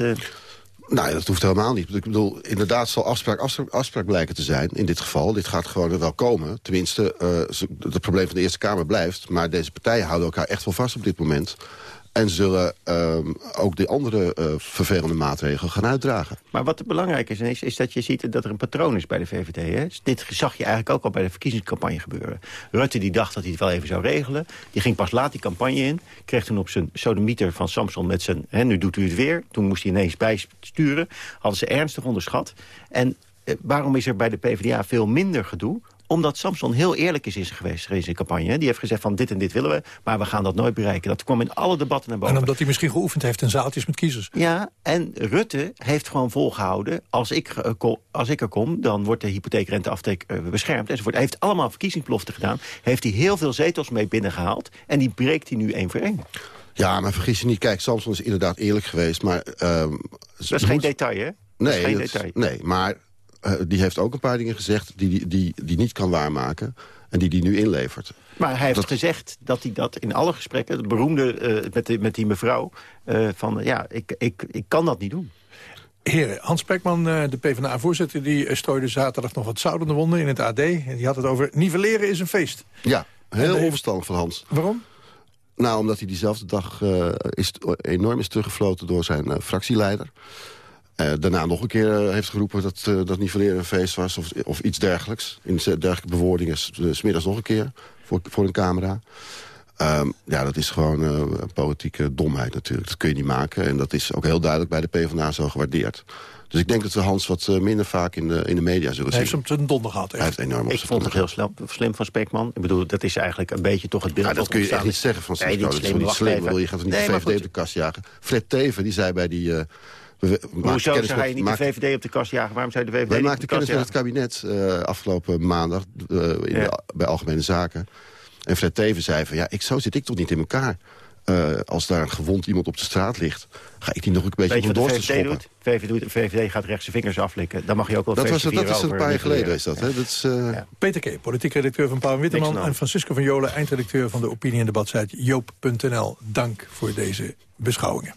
Speaker 24: Nou, dat hoeft helemaal niet. Ik bedoel, inderdaad zal afspraak, afspraak, blijken te zijn in dit geval. Dit gaat gewoon wel komen. Tenminste, het probleem van de Eerste Kamer blijft. Maar deze partijen houden elkaar echt wel vast op dit moment. En zullen ehm, ook de andere eh, vervelende maatregelen gaan uitdragen.
Speaker 22: Maar wat belangrijk is, is, is dat je ziet dat er een patroon is bij de VVD. Hè? Dus dit zag je eigenlijk ook al bij de verkiezingscampagne gebeuren. Rutte die dacht dat hij het wel even zou regelen. Die ging pas laat die campagne in. Kreeg toen op zijn sodemieter van Samson met zijn... Hè, nu doet u het weer. Toen moest hij ineens bijsturen. Hadden ze ernstig onderschat. En eh, waarom is er bij de PvdA veel minder gedoe? Omdat Samson heel eerlijk is, is geweest in zijn campagne. Die heeft gezegd van dit en dit willen we, maar we gaan dat nooit bereiken. Dat kwam in alle debatten naar boven.
Speaker 10: En omdat hij misschien geoefend heeft in zaaltjes met kiezers.
Speaker 22: Ja, en Rutte heeft gewoon volgehouden... als ik, eh, ko- als ik er kom, dan wordt de hypotheekrenteaftrek eh, beschermd. Enzovoort. Hij heeft allemaal verkiezingsbeloften gedaan. Heeft hij heel veel zetels mee binnengehaald. En die breekt hij nu één voor één.
Speaker 24: Ja, maar vergis je niet. Kijk, Samson is inderdaad eerlijk geweest. Maar, ehm,
Speaker 22: Dat is geen detail, hè? Dat
Speaker 24: Nee,
Speaker 22: is geen
Speaker 24: dat is-
Speaker 22: detail.
Speaker 24: nee maar eh, die heeft ook een paar dingen gezegd... die die, die, die niet kan waarmaken en die die nu inlevert.
Speaker 22: Maar hij heeft
Speaker 24: Dat-
Speaker 22: gezegd dat hij dat in alle gesprekken... het beroemde eh, met, de- met die mevrouw... eh, van ja, ik, ik, ik kan dat niet doen.
Speaker 10: Heren, Hans Spekman, eh, de PvdA-voorzitter... die strooide zaterdag nog wat zout in de wonden in het AD. En die had het over nivelleren is een feest.
Speaker 24: Ja, heel
Speaker 10: de-
Speaker 24: onverstandig van Hans.
Speaker 10: Waarom?
Speaker 24: Nou, omdat hij diezelfde dag eh, is, enorm is teruggefloten door zijn fractieleider. Eh, daarna nog een keer eh, heeft geroepen dat eh, dat niet eerder een feest was... of, of iets dergelijks. In dergelijke bewoordingen. S- Smiddags nog een keer voor, voor een camera. Ehm, ja, dat is gewoon eh, een politieke domheid natuurlijk. Dat kun je niet maken. En dat is ook heel duidelijk bij de PvdA zo gewaardeerd. Dus ik denk dat we Hans wat minder vaak in de, in de media zullen
Speaker 25: Hij
Speaker 24: zien.
Speaker 25: heeft hem ten donder gehad.
Speaker 24: Hij heeft enorm op
Speaker 22: Ik vond het heel slim, slim van Spekman. Ik bedoel, dat is eigenlijk een beetje toch het beeld...
Speaker 24: Ja, dat
Speaker 22: wat
Speaker 24: kun je echt niet zeggen, Francisco.
Speaker 22: Nee, niet
Speaker 24: dat is niet slim. Wil Je gaat niet
Speaker 22: Nee,
Speaker 24: de
Speaker 22: maar
Speaker 24: VVD de kast jagen. Fred Teven, die zei bij die... we-
Speaker 22: Hoezo
Speaker 24: kennis
Speaker 22: zou niet
Speaker 24: maakten-
Speaker 22: de VVD op de kast jagen? Waarom zou je de VVD
Speaker 24: Wij
Speaker 22: niet op
Speaker 24: maakten
Speaker 22: de kast
Speaker 24: kennis met het kabinet eh, afgelopen maandag eh, in
Speaker 22: Ja.
Speaker 24: de- bij Algemene Zaken. En Fred Teven zei van, ja, ik, zo zit ik toch niet in elkaar. Eh, als daar een gewond iemand op de straat ligt, ga ik die nog een beetje
Speaker 22: Weet je
Speaker 24: op
Speaker 22: wat
Speaker 24: de
Speaker 22: de
Speaker 24: dorst
Speaker 22: VVD
Speaker 24: schoppen.
Speaker 22: doet? VVD, doet? VVD gaat rechts zijn vingers aflikken. Dan mag je ook wel
Speaker 24: Dat was, dat is een paar jaar geleden, is dat. Hè? dat is, eh,
Speaker 25: Peter K., politiek redacteur van Pauw en Witteman... En Francisco van Jolen, eindredacteur van de opinie- en debatsite joop.nl. Dank voor deze beschouwingen.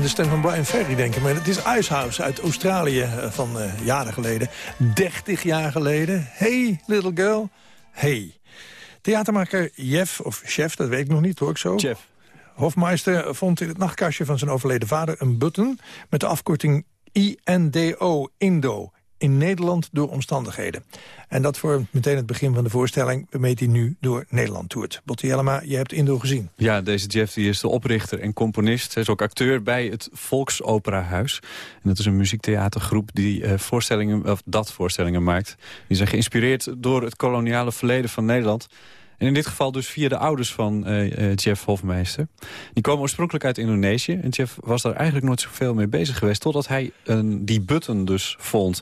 Speaker 10: De stem van Brian Ferry denken. Maar het is Icehouse uit Australië eh, van eh, jaren geleden. 30 jaar geleden. Hey, little girl. Hey. Theatermaker Jeff, of Chef, dat weet ik nog niet, hoor ik zo.
Speaker 26: Jeff.
Speaker 10: Hofmeister vond in het nachtkastje van zijn overleden vader een button... met de afkorting INDO, Indo, in Nederland door omstandigheden. En dat vormt meteen het begin van de voorstelling... waarmee hij nu door Nederland toert. Botti Jellema, je hebt Indo gezien.
Speaker 26: Ja, deze Jeff die is de oprichter en componist. Hij is ook acteur bij het Volksoperahuis. En dat is een muziektheatergroep die eh, voorstellingen, of dat voorstellingen maakt. Die zijn geïnspireerd door het koloniale verleden van Nederland... En in dit geval dus via de ouders van eh, eh, Jeff Hofmeister. Die komen oorspronkelijk uit Indonesië. En Jeff was daar eigenlijk nooit zoveel mee bezig geweest... totdat hij een, die button dus vond.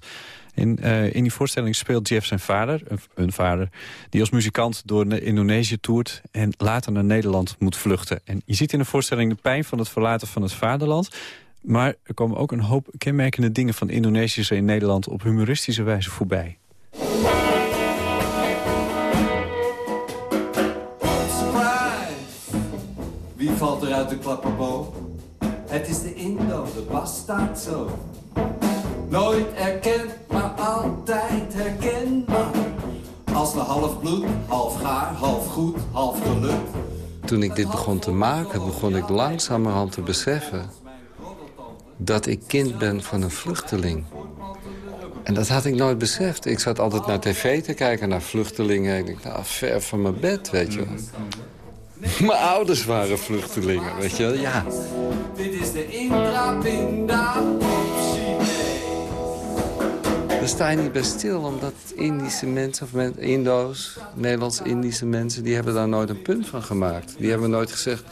Speaker 26: In, eh, in die voorstelling speelt Jeff zijn vader, een vader... die als muzikant door Ne- Indonesië toert... en later naar Nederland moet vluchten. En je ziet in de voorstelling de pijn van het verlaten van het vaderland... maar er komen ook een hoop kenmerkende dingen van Indonesiërs in Nederland... op humoristische wijze voorbij.
Speaker 25: Valt er uit de klapperboom? Het is de Indo, de bas staat zo. Nooit erkend, maar altijd herkenbaar. Als de half bloed, half gaar, half goed, half gelukt.
Speaker 27: Toen ik dit begon te maken, begon ik langzamerhand te beseffen... dat ik kind ben van een vluchteling. En dat had ik nooit beseft. Ik zat altijd naar tv te kijken, naar vluchtelingen. Ik dacht, nou, ver van mijn bed, weet je wel. [LAUGHS] Mijn ouders waren vluchtelingen, weet je wel. Ja,
Speaker 25: Dit is de Indra Pinda
Speaker 27: daar sta je niet bij stil, omdat Indische mensen, of men, Indo's, Nederlands-Indische mensen... die hebben daar nooit een punt van gemaakt. Die hebben nooit gezegd,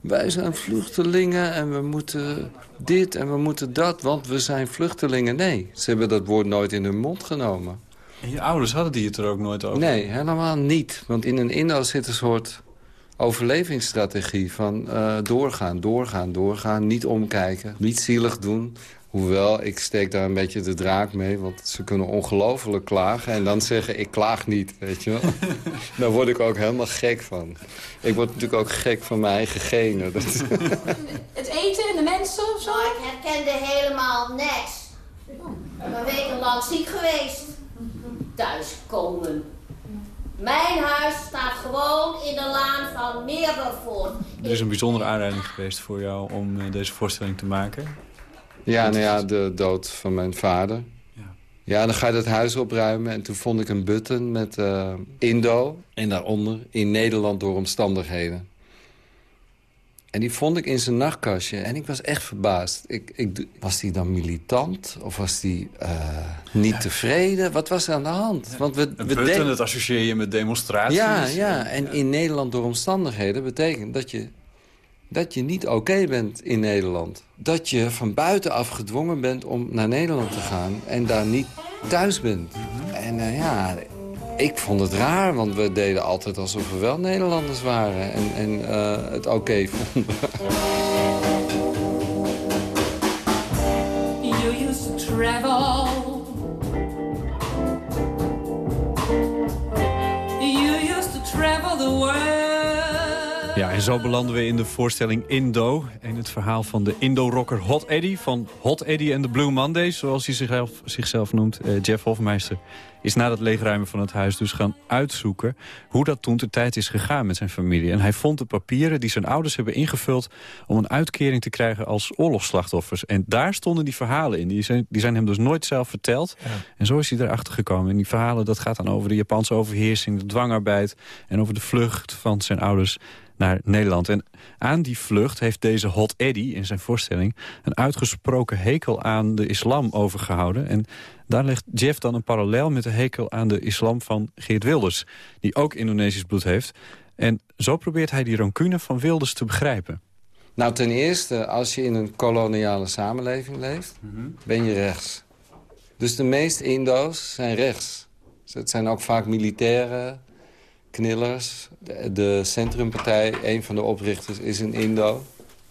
Speaker 27: wij zijn vluchtelingen en we moeten dit en we moeten dat, want we zijn vluchtelingen. Nee, ze hebben dat woord nooit in hun mond genomen.
Speaker 26: En je ouders hadden die het er ook nooit over?
Speaker 27: Nee, helemaal niet. Want in een Indo zit een soort overlevingsstrategie van eh, doorgaan, doorgaan, doorgaan. Niet omkijken, niet zielig doen. Hoewel, ik steek daar een beetje de draak mee, want ze kunnen ongelooflijk klagen... en dan zeggen, ik klaag niet, weet je wel. [LAUGHS] Daar word ik ook helemaal gek van. Ik word natuurlijk ook gek van mijn eigen genen. Dat... [LAUGHS]
Speaker 28: Het eten en de mensen of zo? ik herkende helemaal niks. Ik ben wekenlang ziek geweest. Thuiskomen. Mijn huis staat gewoon in de laan van Meerdervoort.
Speaker 26: Er is een bijzondere aanleiding geweest voor jou om eh, deze voorstelling te maken.
Speaker 27: Ja, nou ja, de dood van mijn vader. Ja, dan ga je het huis opruimen. En toen vond ik een button met eh, Indo. En daaronder in Nederland door omstandigheden. En die vond ik in zijn nachtkastje. En ik was echt verbaasd. Ik, ik, was die dan militant? Of was die eh, niet tevreden? Wat was er aan de hand? Want we, we denken-
Speaker 26: dat associeer je met demonstraties.
Speaker 27: ja, ja, en in Nederland door omstandigheden betekent dat je, dat je niet oké bent in Nederland. Dat je van buitenaf gedwongen bent om naar Nederland te gaan en daar niet thuis bent. En eh, ja, ik vond het raar, want we deden altijd alsof we wel Nederlanders waren en, en eh, het oké vonden.
Speaker 26: Zo belanden we in de voorstelling Indo. En het verhaal van de Indo-rocker Hot Eddie. Van Hot Eddie en de Blue Mondays, zoals hij zichzelf, zichzelf noemt. Eh, Jeff Hofmeister is na het leegruimen van het huis dus gaan uitzoeken... hoe dat toen de tijd is gegaan met zijn familie. En hij vond de papieren die zijn ouders hebben ingevuld... om een uitkering te krijgen als oorlogsslachtoffers. En daar stonden die verhalen in. Die zijn, die zijn hem dus nooit zelf verteld. En zo is hij erachter gekomen. En die verhalen, dat gaat dan over de Japanse overheersing... de dwangarbeid en over de vlucht van zijn ouders naar Nederland. En aan die vlucht heeft deze Hot Eddie in zijn voorstelling... een uitgesproken hekel aan de islam overgehouden. En daar legt Jeff dan een parallel met de hekel aan de islam van Geert Wilders... die ook Indonesisch bloed heeft. En zo probeert hij die rancune van Wilders te begrijpen.
Speaker 27: Nou, ten eerste, als je in een koloniale samenleving leeft, ben je rechts. Dus de meeste Indo's zijn rechts. Dus het zijn ook vaak militairen, knillers. De, Centrumpartij, een van de oprichters, is een Indo.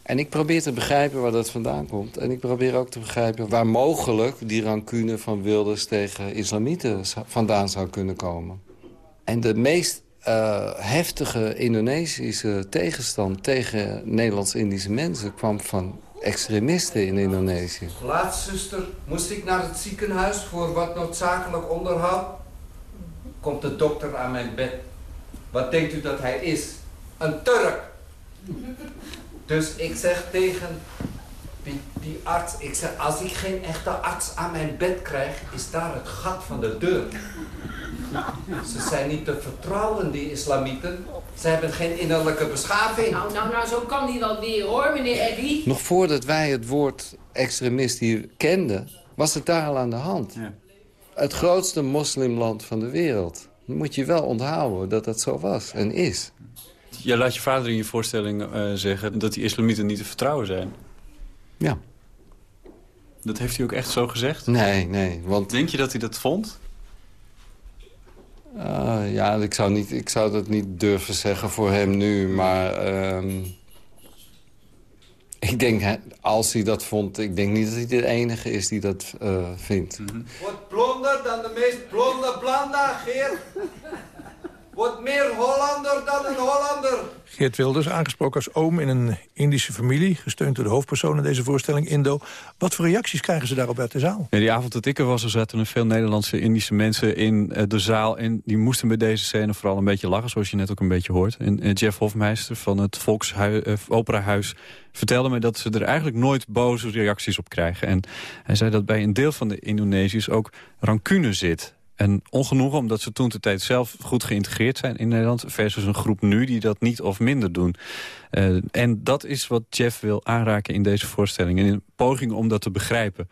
Speaker 27: En ik probeer te begrijpen waar dat vandaan komt. En ik probeer ook te begrijpen waar mogelijk die rancune van Wilders tegen islamieten vandaan zou kunnen komen. En de meest eh, heftige Indonesische tegenstand tegen Nederlands-Indische mensen kwam van extremisten in Indonesië.
Speaker 25: Laatst, zuster, moest ik naar het ziekenhuis voor wat noodzakelijk onderhoud. Komt de dokter aan mijn bed. Wat denkt u dat hij is? Een Turk. Dus ik zeg tegen die, die arts, ik zeg, als ik geen echte arts aan mijn bed krijg, is daar het gat van de deur. Ze zijn niet te vertrouwen, die islamieten. Ze hebben geen innerlijke beschaving.
Speaker 23: Nou, nou, nou, zo kan die wel weer hoor, meneer Eddy.
Speaker 27: Nog voordat wij het woord extremist hier kenden, was het daar al aan de hand. Het grootste moslimland van de wereld. Moet je wel onthouden dat dat zo was en is.
Speaker 26: Je laat je vader in je voorstelling eh, zeggen dat die islamieten niet te vertrouwen zijn.
Speaker 27: Ja.
Speaker 26: Dat heeft hij ook echt zo gezegd?
Speaker 27: Nee, nee. Want...
Speaker 26: Denk je dat hij dat vond?
Speaker 27: Ah, ja, ik zou, niet, ik zou dat niet durven zeggen voor hem nu, maar... ehm, [LAUGHS] ik denk, hè, als hij dat vond, ik denk niet dat hij de enige is die dat eh, vindt.
Speaker 25: Wordt blonder dan de meest blonde blanda, Geer. Wordt meer Hollander dan een Hollander.
Speaker 10: Geert Wilders, aangesproken als oom in een Indische familie... gesteund door de hoofdpersoon in deze voorstelling, Indo. Wat voor reacties krijgen ze daarop uit de zaal?
Speaker 26: Ja, die avond dat ik er was, er zaten er veel Nederlandse Indische mensen in eh, de zaal. En die moesten bij deze scène vooral een beetje lachen, zoals je net ook een beetje hoort. En eh, Jeff Hofmeister van het Volksoperahuis vertelde me dat ze er eigenlijk nooit boze reacties op krijgen. En hij zei dat bij een deel van de Indonesiërs ook rancune zit. En ongenoegen omdat ze toen de tijd zelf goed geïntegreerd zijn in Nederland... versus een groep nu die dat niet of minder doen. Eh, en dat is wat Jeff wil aanraken in deze voorstelling. En in poging om dat te begrijpen.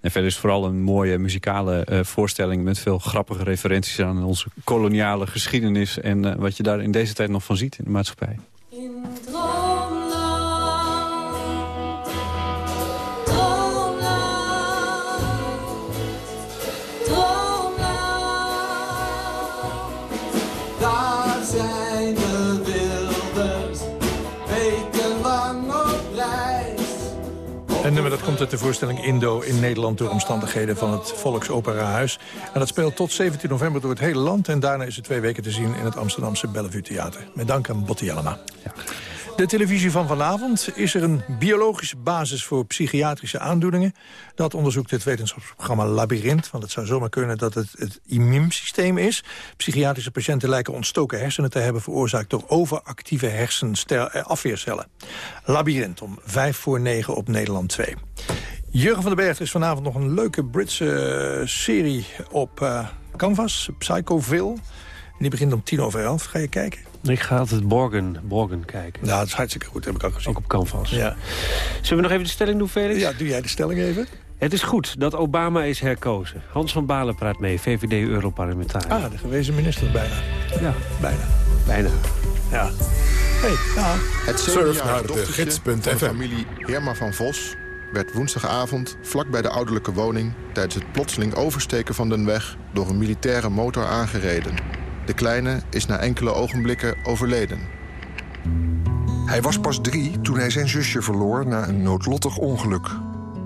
Speaker 26: En verder is vooral een mooie muzikale eh, voorstelling... met veel grappige referenties aan onze koloniale geschiedenis... en eh, wat je daar in deze tijd nog van ziet in de maatschappij.
Speaker 10: Komt uit de voorstelling Indo in Nederland... door omstandigheden van het Volksoperahuis. En dat speelt tot 17 november door het hele land. En daarna is het twee weken te zien in het Amsterdamse Bellevue Theater. Met dank aan Botti Jellema. De televisie van vanavond. Is er een biologische basis voor psychiatrische aandoeningen? Dat onderzoekt het wetenschapsprogramma Labyrinth. Want het zou zomaar kunnen dat het het immuunsysteem is. Psychiatrische patiënten lijken ontstoken hersenen te hebben... veroorzaakt door overactieve hersenafweercellen. Labyrinth om vijf voor negen op Nederland 2. Jurgen van den Berg er is vanavond nog een leuke Britse eh, serie op eh, Canvas. Psychoville. Die begint om tien over elf. Ga je kijken?
Speaker 29: Ik ga altijd Borgen, Borgen kijken.
Speaker 10: Nou, dat is hartstikke goed, heb ik al gezien.
Speaker 29: Ook op Canvas.
Speaker 10: Ja.
Speaker 29: Zullen we nog even de stelling doen, Felix?
Speaker 10: Ja, doe jij de stelling even?
Speaker 29: Het is goed dat Obama is herkozen. Hans van Balen praat mee, VVD-Europarlementariër.
Speaker 10: Ah, de gewezen minister bijna.
Speaker 29: Ja.
Speaker 10: Bijna.
Speaker 29: Bijna.
Speaker 10: Ja. Hey, ja.
Speaker 13: Het
Speaker 1: Surf
Speaker 13: zevenjarige
Speaker 1: naar de gids.fm.
Speaker 13: familie Herma van Vos... werd woensdagavond vlak bij de ouderlijke woning... tijdens het plotseling oversteken van den weg... door een militaire motor aangereden. De kleine is na enkele ogenblikken overleden.
Speaker 30: Hij was pas drie toen hij zijn zusje verloor na een noodlottig ongeluk.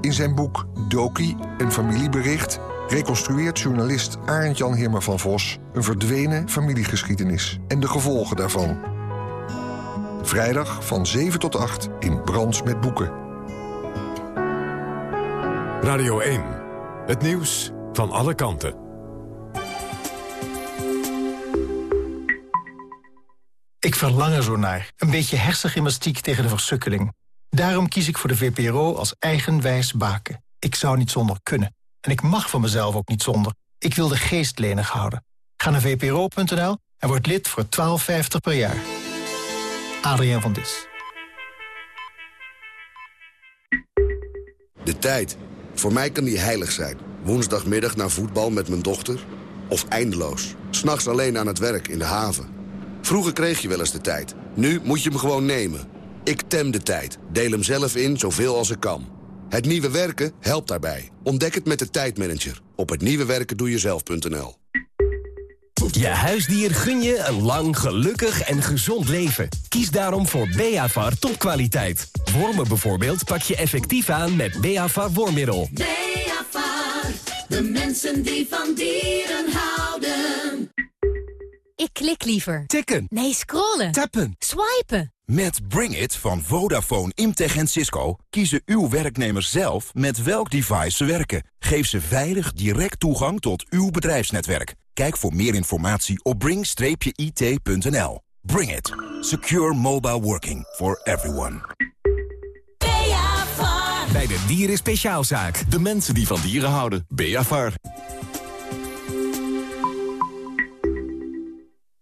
Speaker 30: In zijn boek Doki, een familiebericht... reconstrueert journalist Arend Jan Heerma van Vos... een verdwenen familiegeschiedenis en de gevolgen daarvan. Vrijdag van 7 tot 8 in Brands met Boeken.
Speaker 1: Radio 1. Het nieuws van alle kanten.
Speaker 31: Ik verlang er zo naar. Een beetje hersengymnastiek tegen de versukkeling. Daarom kies ik voor de VPRO als eigenwijs baken. Ik zou niet zonder kunnen. En ik mag van mezelf ook niet zonder. Ik wil de geest lenig houden. Ga naar vpro.nl en word lid voor 12,50 per jaar. Adriaan van Dis.
Speaker 32: De tijd. Voor mij kan die heilig zijn. Woensdagmiddag naar voetbal met mijn dochter. Of eindeloos. S'nachts alleen aan het werk in de haven. Vroeger kreeg je wel eens de tijd. Nu moet je hem gewoon nemen. Ik tem de tijd. Deel hem zelf in zoveel als ik kan. Het nieuwe werken helpt daarbij. Ontdek het met de tijdmanager. Op hetnieuwewerkendoejezelf.nl
Speaker 8: Je huisdier gun je een lang, gelukkig en gezond leven. Kies daarom voor Beavar topkwaliteit. Wormen bijvoorbeeld pak je effectief aan met Beavar wormmiddel.
Speaker 28: Beavar, de mensen die van dieren houden.
Speaker 33: Ik klik liever.
Speaker 8: Tikken.
Speaker 33: Nee, scrollen.
Speaker 8: Tappen.
Speaker 33: Swipen.
Speaker 30: Met Bring It van Vodafone, Imtech en Cisco kiezen uw werknemers zelf met welk device ze werken. Geef ze veilig direct toegang tot uw bedrijfsnetwerk. Kijk voor meer informatie op bring-it.nl. Bring It. Secure mobile working for everyone.
Speaker 34: Bij de Dieren Speciaalzaak.
Speaker 35: De mensen die van dieren houden. Beavar.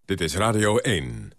Speaker 1: Dit is Radio 1.